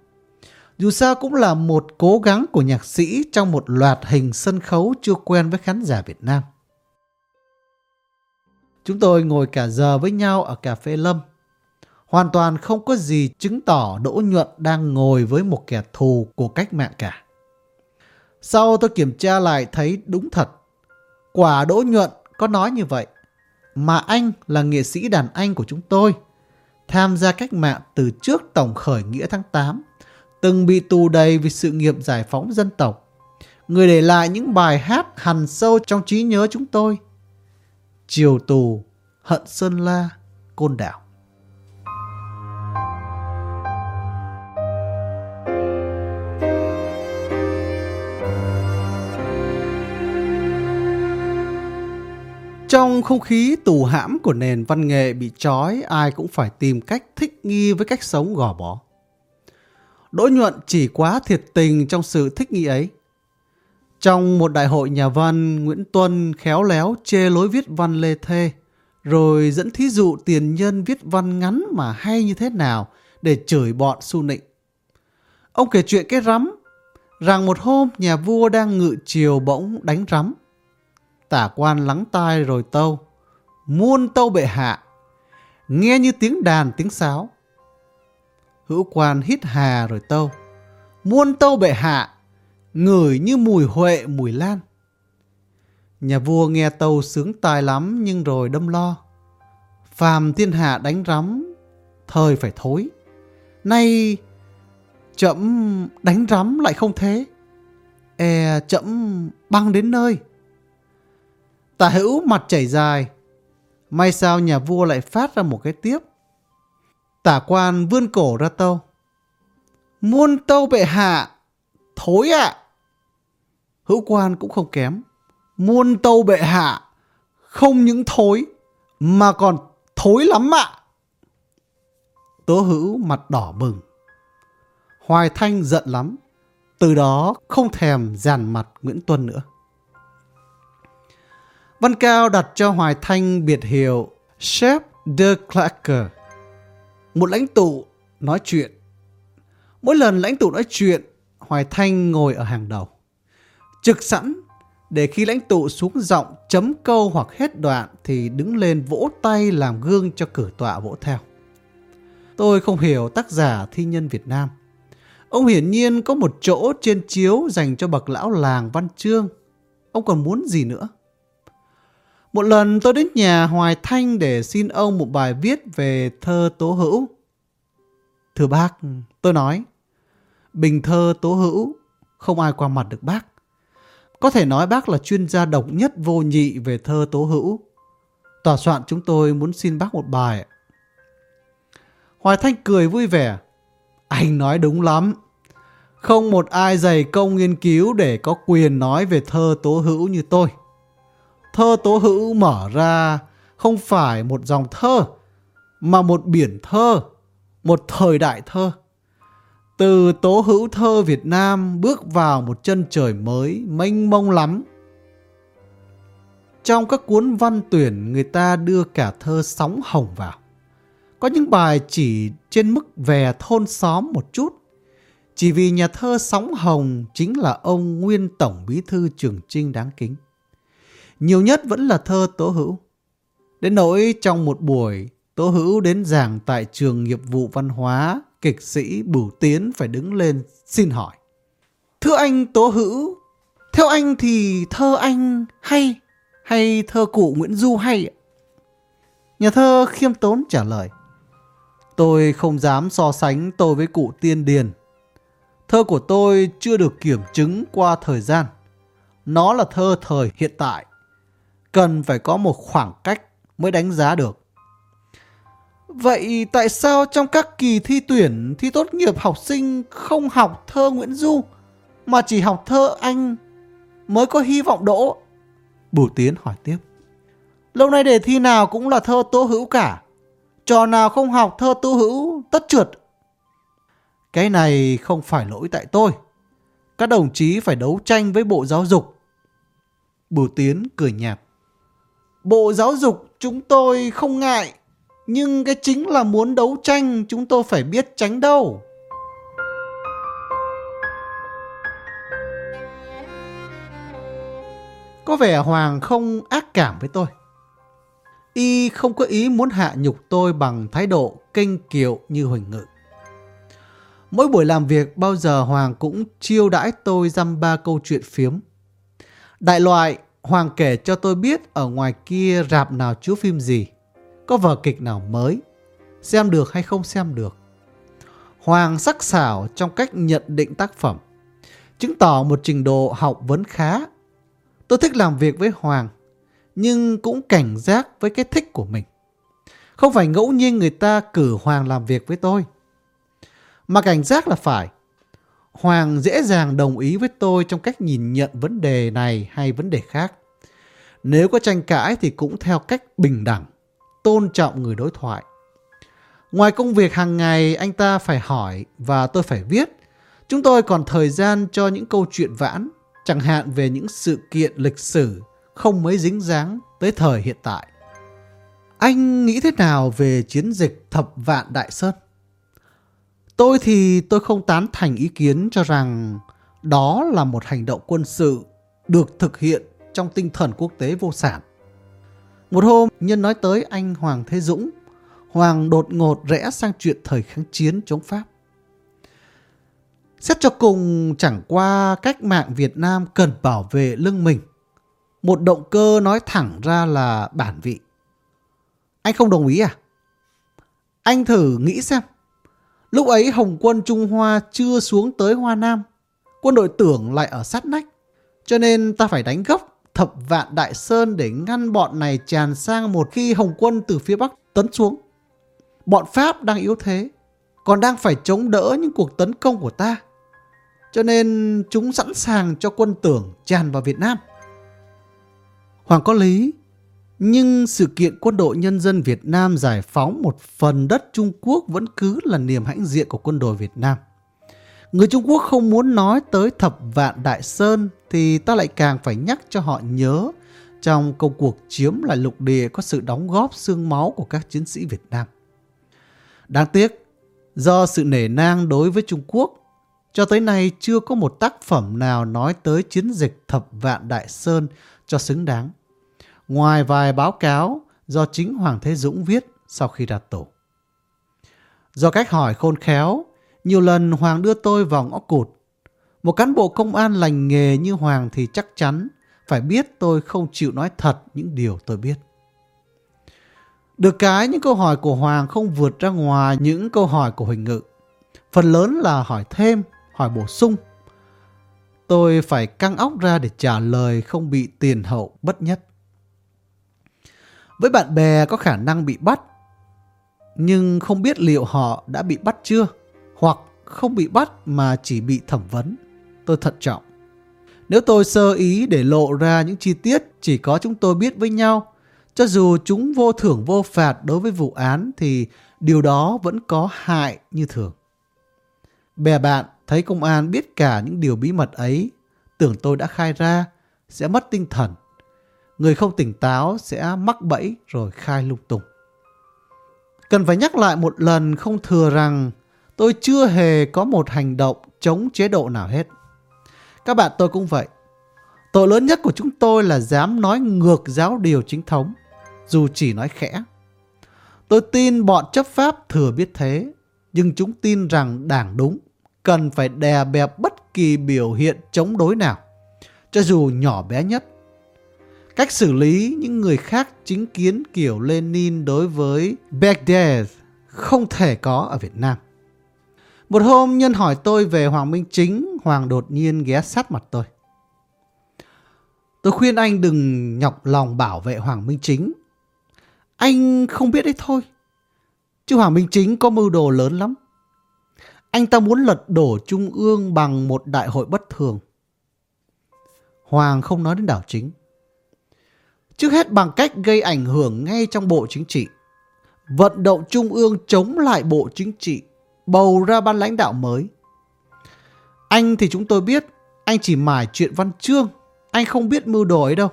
Dù sao cũng là một cố gắng của nhạc sĩ trong một loạt hình sân khấu chưa quen với khán giả Việt Nam. Chúng tôi ngồi cả giờ với nhau ở cà phê Lâm. Hoàn toàn không có gì chứng tỏ Đỗ Nhuận đang ngồi với một kẻ thù của cách mạng cả. Sau tôi kiểm tra lại thấy đúng thật. Quả Đỗ Nhuận có nói như vậy. Mà anh là nghệ sĩ đàn anh của chúng tôi. Tham gia cách mạng từ trước tổng khởi nghĩa tháng 8. Từng bị tù đầy vì sự nghiệp giải phóng dân tộc. Người để lại những bài hát hằn sâu trong trí nhớ chúng tôi. Chiều tù, hận Sơn La, Côn Đảo. Trong không khí tù hãm của nền văn nghệ bị trói, ai cũng phải tìm cách thích nghi với cách sống gò bó. Đỗ Nhuận chỉ quá thiệt tình trong sự thích nghi ấy. Trong một đại hội nhà văn, Nguyễn Tuân khéo léo chê lối viết văn lê thê, rồi dẫn thí dụ tiền nhân viết văn ngắn mà hay như thế nào để chửi bọn su nịnh. Ông kể chuyện cái rắm, rằng một hôm nhà vua đang ngự chiều bỗng đánh rắm. Tả quan lắng tai rồi tâu. Muôn tâu bệ hạ. Nghe như tiếng đàn tiếng sáo. Hữu quan hít hà rồi tâu. Muôn tâu bệ hạ. Ngửi như mùi huệ mùi lan. Nhà vua nghe tâu sướng tai lắm nhưng rồi đâm lo. Phàm thiên hạ đánh rắm, thời phải thối. Nay chậm đánh rắm lại không thế. E chậm băng đến nơi. Tả hữu mặt chảy dài. May sao nhà vua lại phát ra một cái tiếp. Tả quan vươn cổ ra tâu. Muôn tâu bệ hạ. Thối ạ. Hữu quan cũng không kém. Muôn tâu bệ hạ. Không những thối. Mà còn thối lắm ạ. Tố hữu mặt đỏ bừng. Hoài Thanh giận lắm. Từ đó không thèm giàn mặt Nguyễn Tuân nữa. Văn Cao đặt cho Hoài Thanh biệt hiệu Chef de Clacker. Một lãnh tụ nói chuyện. Mỗi lần lãnh tụ nói chuyện, Hoài Thanh ngồi ở hàng đầu. Trực sẵn để khi lãnh tụ xuống giọng chấm câu hoặc hết đoạn thì đứng lên vỗ tay làm gương cho cử tọa vỗ theo. Tôi không hiểu tác giả thi nhân Việt Nam. Ông hiển nhiên có một chỗ trên chiếu dành cho bậc lão làng văn chương. Ông còn muốn gì nữa? Một lần tôi đến nhà Hoài Thanh để xin ông một bài viết về thơ Tố Hữu. Thưa bác, tôi nói, bình thơ Tố Hữu, không ai qua mặt được bác. Có thể nói bác là chuyên gia độc nhất vô nhị về thơ Tố Hữu. Tòa soạn chúng tôi muốn xin bác một bài. Hoài Thanh cười vui vẻ. Anh nói đúng lắm. Không một ai dày công nghiên cứu để có quyền nói về thơ Tố Hữu như tôi thơ tố hữu mở ra không phải một dòng thơ, mà một biển thơ, một thời đại thơ. Từ tố hữu thơ Việt Nam bước vào một chân trời mới mênh mông lắm. Trong các cuốn văn tuyển người ta đưa cả thơ sóng hồng vào. Có những bài chỉ trên mức về thôn xóm một chút. Chỉ vì nhà thơ sóng hồng chính là ông nguyên tổng bí thư Trường Trinh đáng kính nhiều nhất vẫn là thơ Tố Hữu. Đến nỗi trong một buổi, Tố Hữu đến giảng tại trường nghiệp vụ văn hóa, kịch sĩ Bửu Tiến phải đứng lên xin hỏi. Thưa anh Tố Hữu, theo anh thì thơ anh hay hay thơ cụ Nguyễn Du hay? Nhà thơ khiêm tốn trả lời. Tôi không dám so sánh tôi với cụ Tiên Điền. Thơ của tôi chưa được kiểm chứng qua thời gian. Nó là thơ thời hiện tại. Cần phải có một khoảng cách mới đánh giá được. Vậy tại sao trong các kỳ thi tuyển thi tốt nghiệp học sinh không học thơ Nguyễn Du, mà chỉ học thơ Anh mới có hy vọng đỗ? Bửu Tiến hỏi tiếp. Lâu nay đề thi nào cũng là thơ Tô Hữu cả. Trò nào không học thơ Tô Hữu, tất trượt. Cái này không phải lỗi tại tôi. Các đồng chí phải đấu tranh với Bộ Giáo dục. Bửu Tiến cười nhạt. Bộ Giáo dục chúng tôi không ngại nhưng cái chính là muốn đấu tranh chúng tôi phải biết tránh đâu. Có vẻ Hoàng không ác cảm với tôi. Y không có ý muốn hạ nhục tôi bằng thái độ kênh kiệu như Huỳnh Ngự. Mỗi buổi làm việc bao giờ Hoàng cũng chiêu đãi tôi dăm ba câu chuyện phiếm. Đại loại, Hoàng kể cho tôi biết ở ngoài kia rạp nào chiếu phim gì có vở kịch nào mới, xem được hay không xem được. Hoàng sắc sảo trong cách nhận định tác phẩm, chứng tỏ một trình độ học vấn khá. Tôi thích làm việc với Hoàng, nhưng cũng cảnh giác với cái thích của mình. Không phải ngẫu nhiên người ta cử Hoàng làm việc với tôi. Mà cảnh giác là phải. Hoàng dễ dàng đồng ý với tôi trong cách nhìn nhận vấn đề này hay vấn đề khác. Nếu có tranh cãi thì cũng theo cách bình đẳng tôn trọng người đối thoại. Ngoài công việc hàng ngày anh ta phải hỏi và tôi phải viết, chúng tôi còn thời gian cho những câu chuyện vãn, chẳng hạn về những sự kiện lịch sử không mấy dính dáng tới thời hiện tại. Anh nghĩ thế nào về chiến dịch thập vạn Đại Sơn? Tôi thì tôi không tán thành ý kiến cho rằng đó là một hành động quân sự được thực hiện trong tinh thần quốc tế vô sản. Một hôm, Nhân nói tới anh Hoàng Thế Dũng. Hoàng đột ngột rẽ sang chuyện thời kháng chiến chống Pháp. Xét cho cùng chẳng qua cách mạng Việt Nam cần bảo vệ lưng mình. Một động cơ nói thẳng ra là bản vị. Anh không đồng ý à? Anh thử nghĩ xem. Lúc ấy Hồng quân Trung Hoa chưa xuống tới Hoa Nam. Quân đội tưởng lại ở sát nách. Cho nên ta phải đánh gốc thập vạn đại sơn để ngăn bọn này tràn sang một khi Hồng quân từ phía Bắc tấn xuống. Bọn Pháp đang yếu thế, còn đang phải chống đỡ những cuộc tấn công của ta. Cho nên chúng sẵn sàng cho quân tưởng tràn vào Việt Nam. Hoàng có lý, nhưng sự kiện quân đội nhân dân Việt Nam giải phóng một phần đất Trung Quốc vẫn cứ là niềm hãnh diện của quân đội Việt Nam. Người Trung Quốc không muốn nói tới thập vạn Đại Sơn thì ta lại càng phải nhắc cho họ nhớ trong công cuộc chiếm lại lục địa có sự đóng góp xương máu của các chiến sĩ Việt Nam. Đáng tiếc, do sự nể nang đối với Trung Quốc, cho tới nay chưa có một tác phẩm nào nói tới chiến dịch thập vạn Đại Sơn cho xứng đáng. Ngoài vài báo cáo do chính Hoàng Thế Dũng viết sau khi ra tổ. Do cách hỏi khôn khéo, nhiều lần Hoàng đưa tôi vào ngõ cụt. Một cán bộ công an lành nghề như Hoàng thì chắc chắn phải biết tôi không chịu nói thật những điều tôi biết. Được cái những câu hỏi của Hoàng không vượt ra ngoài những câu hỏi của Huỳnh Ngự. Phần lớn là hỏi thêm, hỏi bổ sung. Tôi phải căng óc ra để trả lời không bị tiền hậu bất nhất. Với bạn bè có khả năng bị bắt, nhưng không biết liệu họ đã bị bắt chưa hoặc không bị bắt mà chỉ bị thẩm vấn. Tôi thận trọng. Nếu tôi sơ ý để lộ ra những chi tiết chỉ có chúng tôi biết với nhau, cho dù chúng vô thưởng vô phạt đối với vụ án thì điều đó vẫn có hại như thường. Bè bạn thấy công an biết cả những điều bí mật ấy, tưởng tôi đã khai ra, sẽ mất tinh thần. Người không tỉnh táo sẽ mắc bẫy rồi khai lung tung. Cần phải nhắc lại một lần không thừa rằng tôi chưa hề có một hành động chống chế độ nào hết. Các bạn tôi cũng vậy. Tội lớn nhất của chúng tôi là dám nói ngược giáo điều chính thống, dù chỉ nói khẽ. Tôi tin bọn chấp pháp thừa biết thế, nhưng chúng tin rằng đảng đúng, cần phải đè bẹp bất kỳ biểu hiện chống đối nào, cho dù nhỏ bé nhất. Cách xử lý những người khác chính kiến kiểu Lenin đối với Baghdad không thể có ở Việt Nam. Một hôm nhân hỏi tôi về Hoàng Minh Chính, Hoàng đột nhiên ghé sát mặt tôi. Tôi khuyên anh đừng nhọc lòng bảo vệ Hoàng Minh Chính. Anh không biết đấy thôi. Chứ Hoàng Minh Chính có mưu đồ lớn lắm. Anh ta muốn lật đổ Trung ương bằng một đại hội bất thường. Hoàng không nói đến đảo chính. Trước hết bằng cách gây ảnh hưởng ngay trong Bộ Chính trị. Vận động Trung ương chống lại Bộ Chính trị, bầu ra ban lãnh đạo mới. Anh thì chúng tôi biết, anh chỉ mải chuyện văn chương, anh không biết mưu đồ ấy đâu.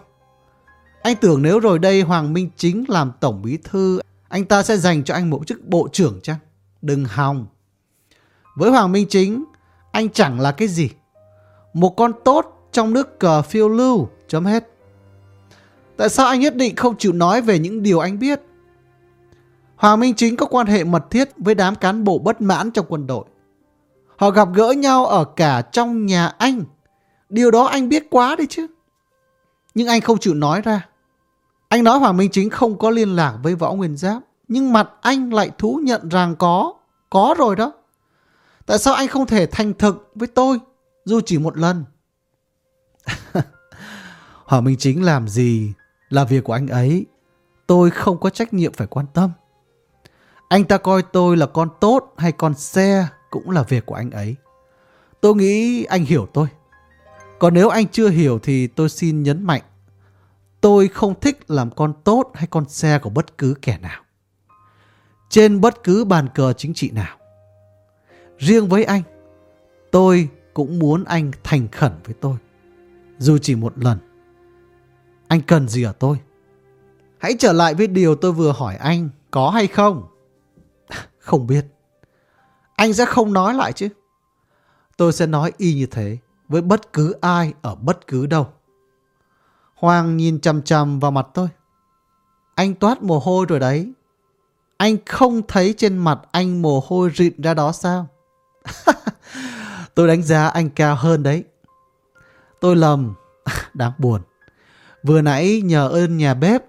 Anh tưởng nếu rồi đây Hoàng Minh Chính làm tổng bí thư, anh ta sẽ dành cho anh một chức bộ trưởng chăng? Đừng hòng. Với Hoàng Minh Chính, anh chẳng là cái gì. Một con tốt trong nước cờ phiêu lưu, chấm hết. Tại sao anh nhất định không chịu nói về những điều anh biết? Hoàng Minh Chính có quan hệ mật thiết với đám cán bộ bất mãn trong quân đội. Họ gặp gỡ nhau ở cả trong nhà anh. Điều đó anh biết quá đấy chứ. Nhưng anh không chịu nói ra. Anh nói Hoàng Minh Chính không có liên lạc với Võ Nguyên Giáp. Nhưng mặt anh lại thú nhận rằng có. Có rồi đó. Tại sao anh không thể thành thực với tôi, dù chỉ một lần? Hoàng Minh Chính làm gì là việc của anh ấy. Tôi không có trách nhiệm phải quan tâm. Anh ta coi tôi là con tốt hay con xe cũng là việc của anh ấy. Tôi nghĩ anh hiểu tôi. Còn nếu anh chưa hiểu thì tôi xin nhấn mạnh. Tôi không thích làm con tốt hay con xe của bất cứ kẻ nào. Trên bất cứ bàn cờ chính trị nào. Riêng với anh, tôi cũng muốn anh thành khẩn với tôi. Dù chỉ một lần. Anh cần gì ở tôi? Hãy trở lại với điều tôi vừa hỏi anh, có hay không? Không biết. Anh sẽ không nói lại chứ. Tôi sẽ nói y như thế với bất cứ ai ở bất cứ đâu. Hoàng nhìn chằm chằm vào mặt tôi. Anh toát mồ hôi rồi đấy. Anh không thấy trên mặt anh mồ hôi rịn ra đó sao? tôi đánh giá anh cao hơn đấy. Tôi lầm. Đáng buồn. Vừa nãy nhờ ơn nhà bếp,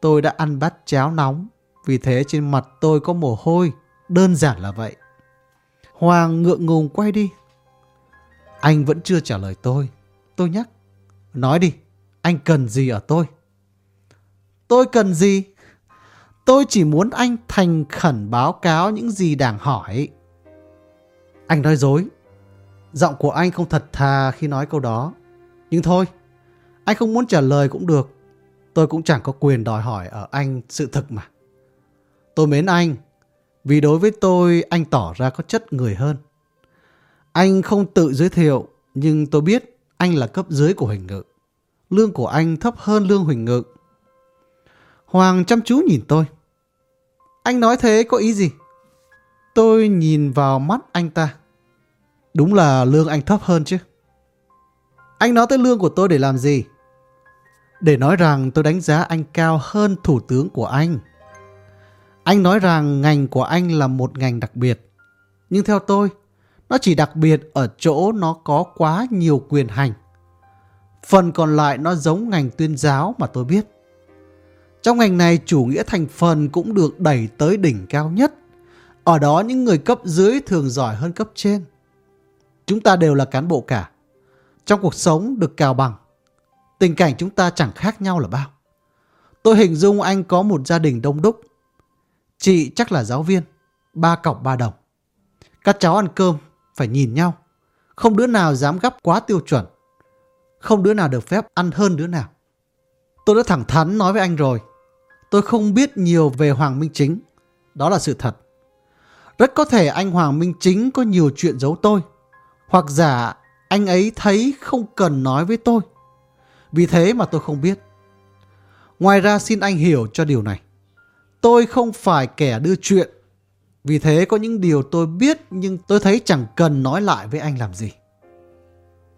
tôi đã ăn bát cháo nóng. Vì thế trên mặt tôi có mồ hôi. Đơn giản là vậy. Hoàng ngượng ngùng quay đi. Anh vẫn chưa trả lời tôi. Tôi nhắc. Nói đi, anh cần gì ở tôi? Tôi cần gì? Tôi chỉ muốn anh thành khẩn báo cáo những gì đảng hỏi. Anh nói dối. Giọng của anh không thật thà khi nói câu đó. Nhưng thôi, anh không muốn trả lời cũng được. Tôi cũng chẳng có quyền đòi hỏi ở anh sự thực mà. Tôi mến anh, vì đối với tôi, anh tỏ ra có chất người hơn. Anh không tự giới thiệu, nhưng tôi biết anh là cấp dưới của Huỳnh Ngự. Lương của anh thấp hơn lương Huỳnh Ngự. Hoàng chăm chú nhìn tôi. Anh nói thế có ý gì? Tôi nhìn vào mắt anh ta. Đúng là lương anh thấp hơn chứ. Anh nói tới lương của tôi để làm gì? Để nói rằng tôi đánh giá anh cao hơn thủ tướng của anh. Anh nói rằng ngành của anh là một ngành đặc biệt. Nhưng theo tôi, nó chỉ đặc biệt ở chỗ nó có quá nhiều quyền hành. Phần còn lại nó giống ngành tuyên giáo mà tôi biết. Trong ngành này chủ nghĩa thành phần cũng được đẩy tới đỉnh cao nhất. Ở đó những người cấp dưới thường giỏi hơn cấp trên. Chúng ta đều là cán bộ cả. Trong cuộc sống được cào bằng. Tình cảnh chúng ta chẳng khác nhau là bao. Tôi hình dung anh có một gia đình đông đúc. Chị chắc là giáo viên. Ba cọc ba đồng. Các cháu ăn cơm, phải nhìn nhau. Không đứa nào dám gấp quá tiêu chuẩn. Không đứa nào được phép ăn hơn đứa nào. Tôi đã thẳng thắn nói với anh rồi. Tôi không biết nhiều về Hoàng Minh Chính. Đó là sự thật. Rất có thể anh Hoàng Minh Chính có nhiều chuyện giấu tôi. Hoặc giả anh ấy thấy không cần nói với tôi. Vì thế mà tôi không biết. Ngoài ra xin anh hiểu cho điều này. Tôi không phải kẻ đưa chuyện. Vì thế có những điều tôi biết nhưng tôi thấy chẳng cần nói lại với anh làm gì.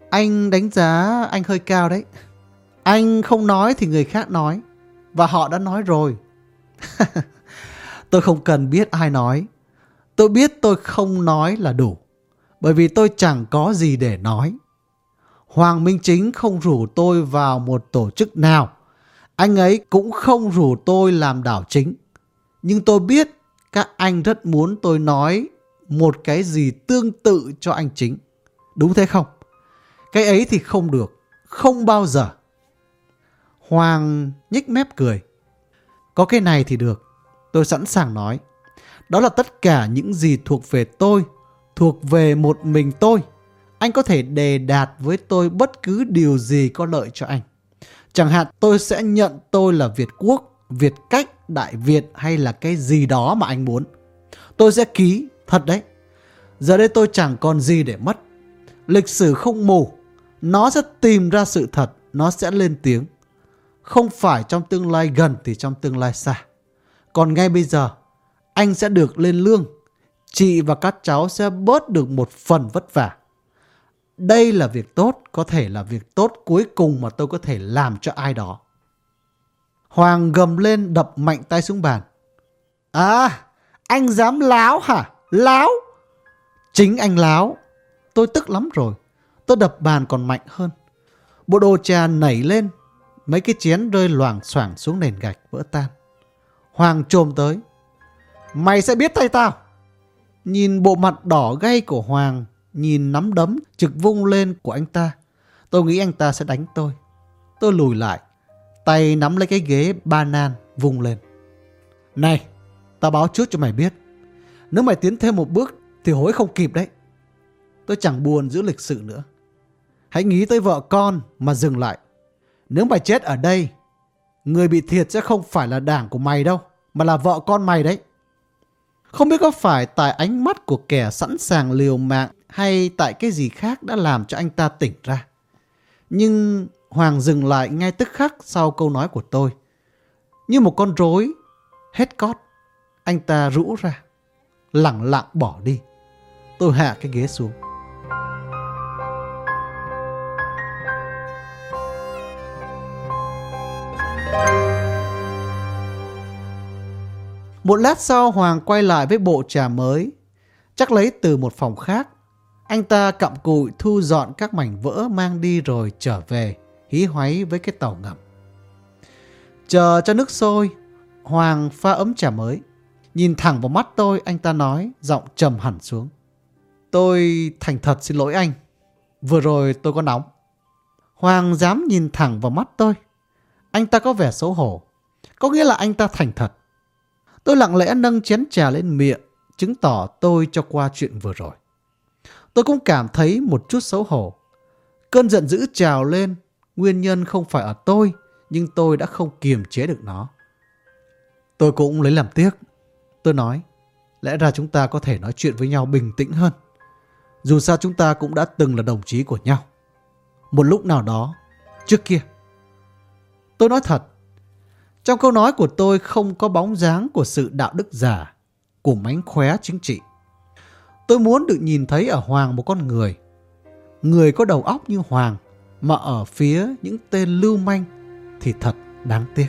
Anh đánh giá anh hơi cao đấy. Anh không nói thì người khác nói. Và họ đã nói rồi. tôi không cần biết ai nói. Tôi biết tôi không nói là đủ. Bởi vì tôi chẳng có gì để nói. Hoàng Minh Chính không rủ tôi vào một tổ chức nào Anh ấy cũng không rủ tôi làm đảo chính. Nhưng tôi biết các anh rất muốn tôi nói một cái gì tương tự cho anh chính. Đúng thế không? Cái ấy thì không được. Không bao giờ. Hoàng nhích mép cười. Có cái này thì được. Tôi sẵn sàng nói. Đó là tất cả những gì thuộc về tôi, thuộc về một mình tôi. Anh có thể đề đạt với tôi bất cứ điều gì có lợi cho anh. Chẳng hạn tôi sẽ nhận tôi là Việt Quốc, Việt Cách, Đại Việt hay là cái gì đó mà anh muốn. Tôi sẽ ký, thật đấy. Giờ đây tôi chẳng còn gì để mất. Lịch sử không mù. Nó sẽ tìm ra sự thật, nó sẽ lên tiếng. Không phải trong tương lai gần thì trong tương lai xa. Còn ngay bây giờ, anh sẽ được lên lương. Chị và các cháu sẽ bớt được một phần vất vả. Đây là việc tốt, có thể là việc tốt cuối cùng mà tôi có thể làm cho ai đó. Hoàng gầm lên đập mạnh tay xuống bàn. À, anh dám láo hả? Láo? Chính anh láo. Tôi tức lắm rồi. Tôi đập bàn còn mạnh hơn. Bộ đồ trà nảy lên. Mấy cái chén rơi loảng xoảng xuống nền gạch vỡ tan. Hoàng trồm tới. Mày sẽ biết tay tao. Nhìn bộ mặt đỏ gay của Hoàng, nhìn nắm đấm trực vung lên của anh ta. Tôi nghĩ anh ta sẽ đánh tôi. Tôi lùi lại, tay nắm lấy cái ghế ba nan vung lên. Này, tao báo trước cho mày biết. Nếu mày tiến thêm một bước thì hối không kịp đấy. Tôi chẳng buồn giữ lịch sự nữa. Hãy nghĩ tới vợ con mà dừng lại. Nếu mày chết ở đây, người bị thiệt sẽ không phải là đảng của mày đâu, mà là vợ con mày đấy. Không biết có phải tại ánh mắt của kẻ sẵn sàng liều mạng hay tại cái gì khác đã làm cho anh ta tỉnh ra. Nhưng Hoàng dừng lại ngay tức khắc sau câu nói của tôi. Như một con rối, hết cót. Anh ta rũ ra, lặng lặng bỏ đi. Tôi hạ cái ghế xuống. Một lát sau Hoàng quay lại với bộ trà mới, chắc lấy từ một phòng khác. Anh ta cặm cụi thu dọn các mảnh vỡ mang đi rồi trở về, hí hoáy với cái tàu ngầm. Chờ cho nước sôi, Hoàng pha ấm trà mới. Nhìn thẳng vào mắt tôi, anh ta nói, giọng trầm hẳn xuống. Tôi thành thật xin lỗi anh. Vừa rồi tôi có nóng. Hoàng dám nhìn thẳng vào mắt tôi. Anh ta có vẻ xấu hổ. Có nghĩa là anh ta thành thật. Tôi lặng lẽ nâng chén trà lên miệng, chứng tỏ tôi cho qua chuyện vừa rồi. Tôi cũng cảm thấy một chút xấu hổ. Cơn giận dữ trào lên, nguyên nhân không phải ở tôi, nhưng tôi đã không kiềm chế được nó. Tôi cũng lấy làm tiếc. Tôi nói, lẽ ra chúng ta có thể nói chuyện với nhau bình tĩnh hơn. Dù sao chúng ta cũng đã từng là đồng chí của nhau. Một lúc nào đó, trước kia. Tôi nói thật, trong câu nói của tôi không có bóng dáng của sự đạo đức giả, của mánh khóe chính trị. Tôi muốn được nhìn thấy ở Hoàng một con người. Người có đầu óc như Hoàng, mà ở phía những tên lưu manh thì thật đáng tiếc.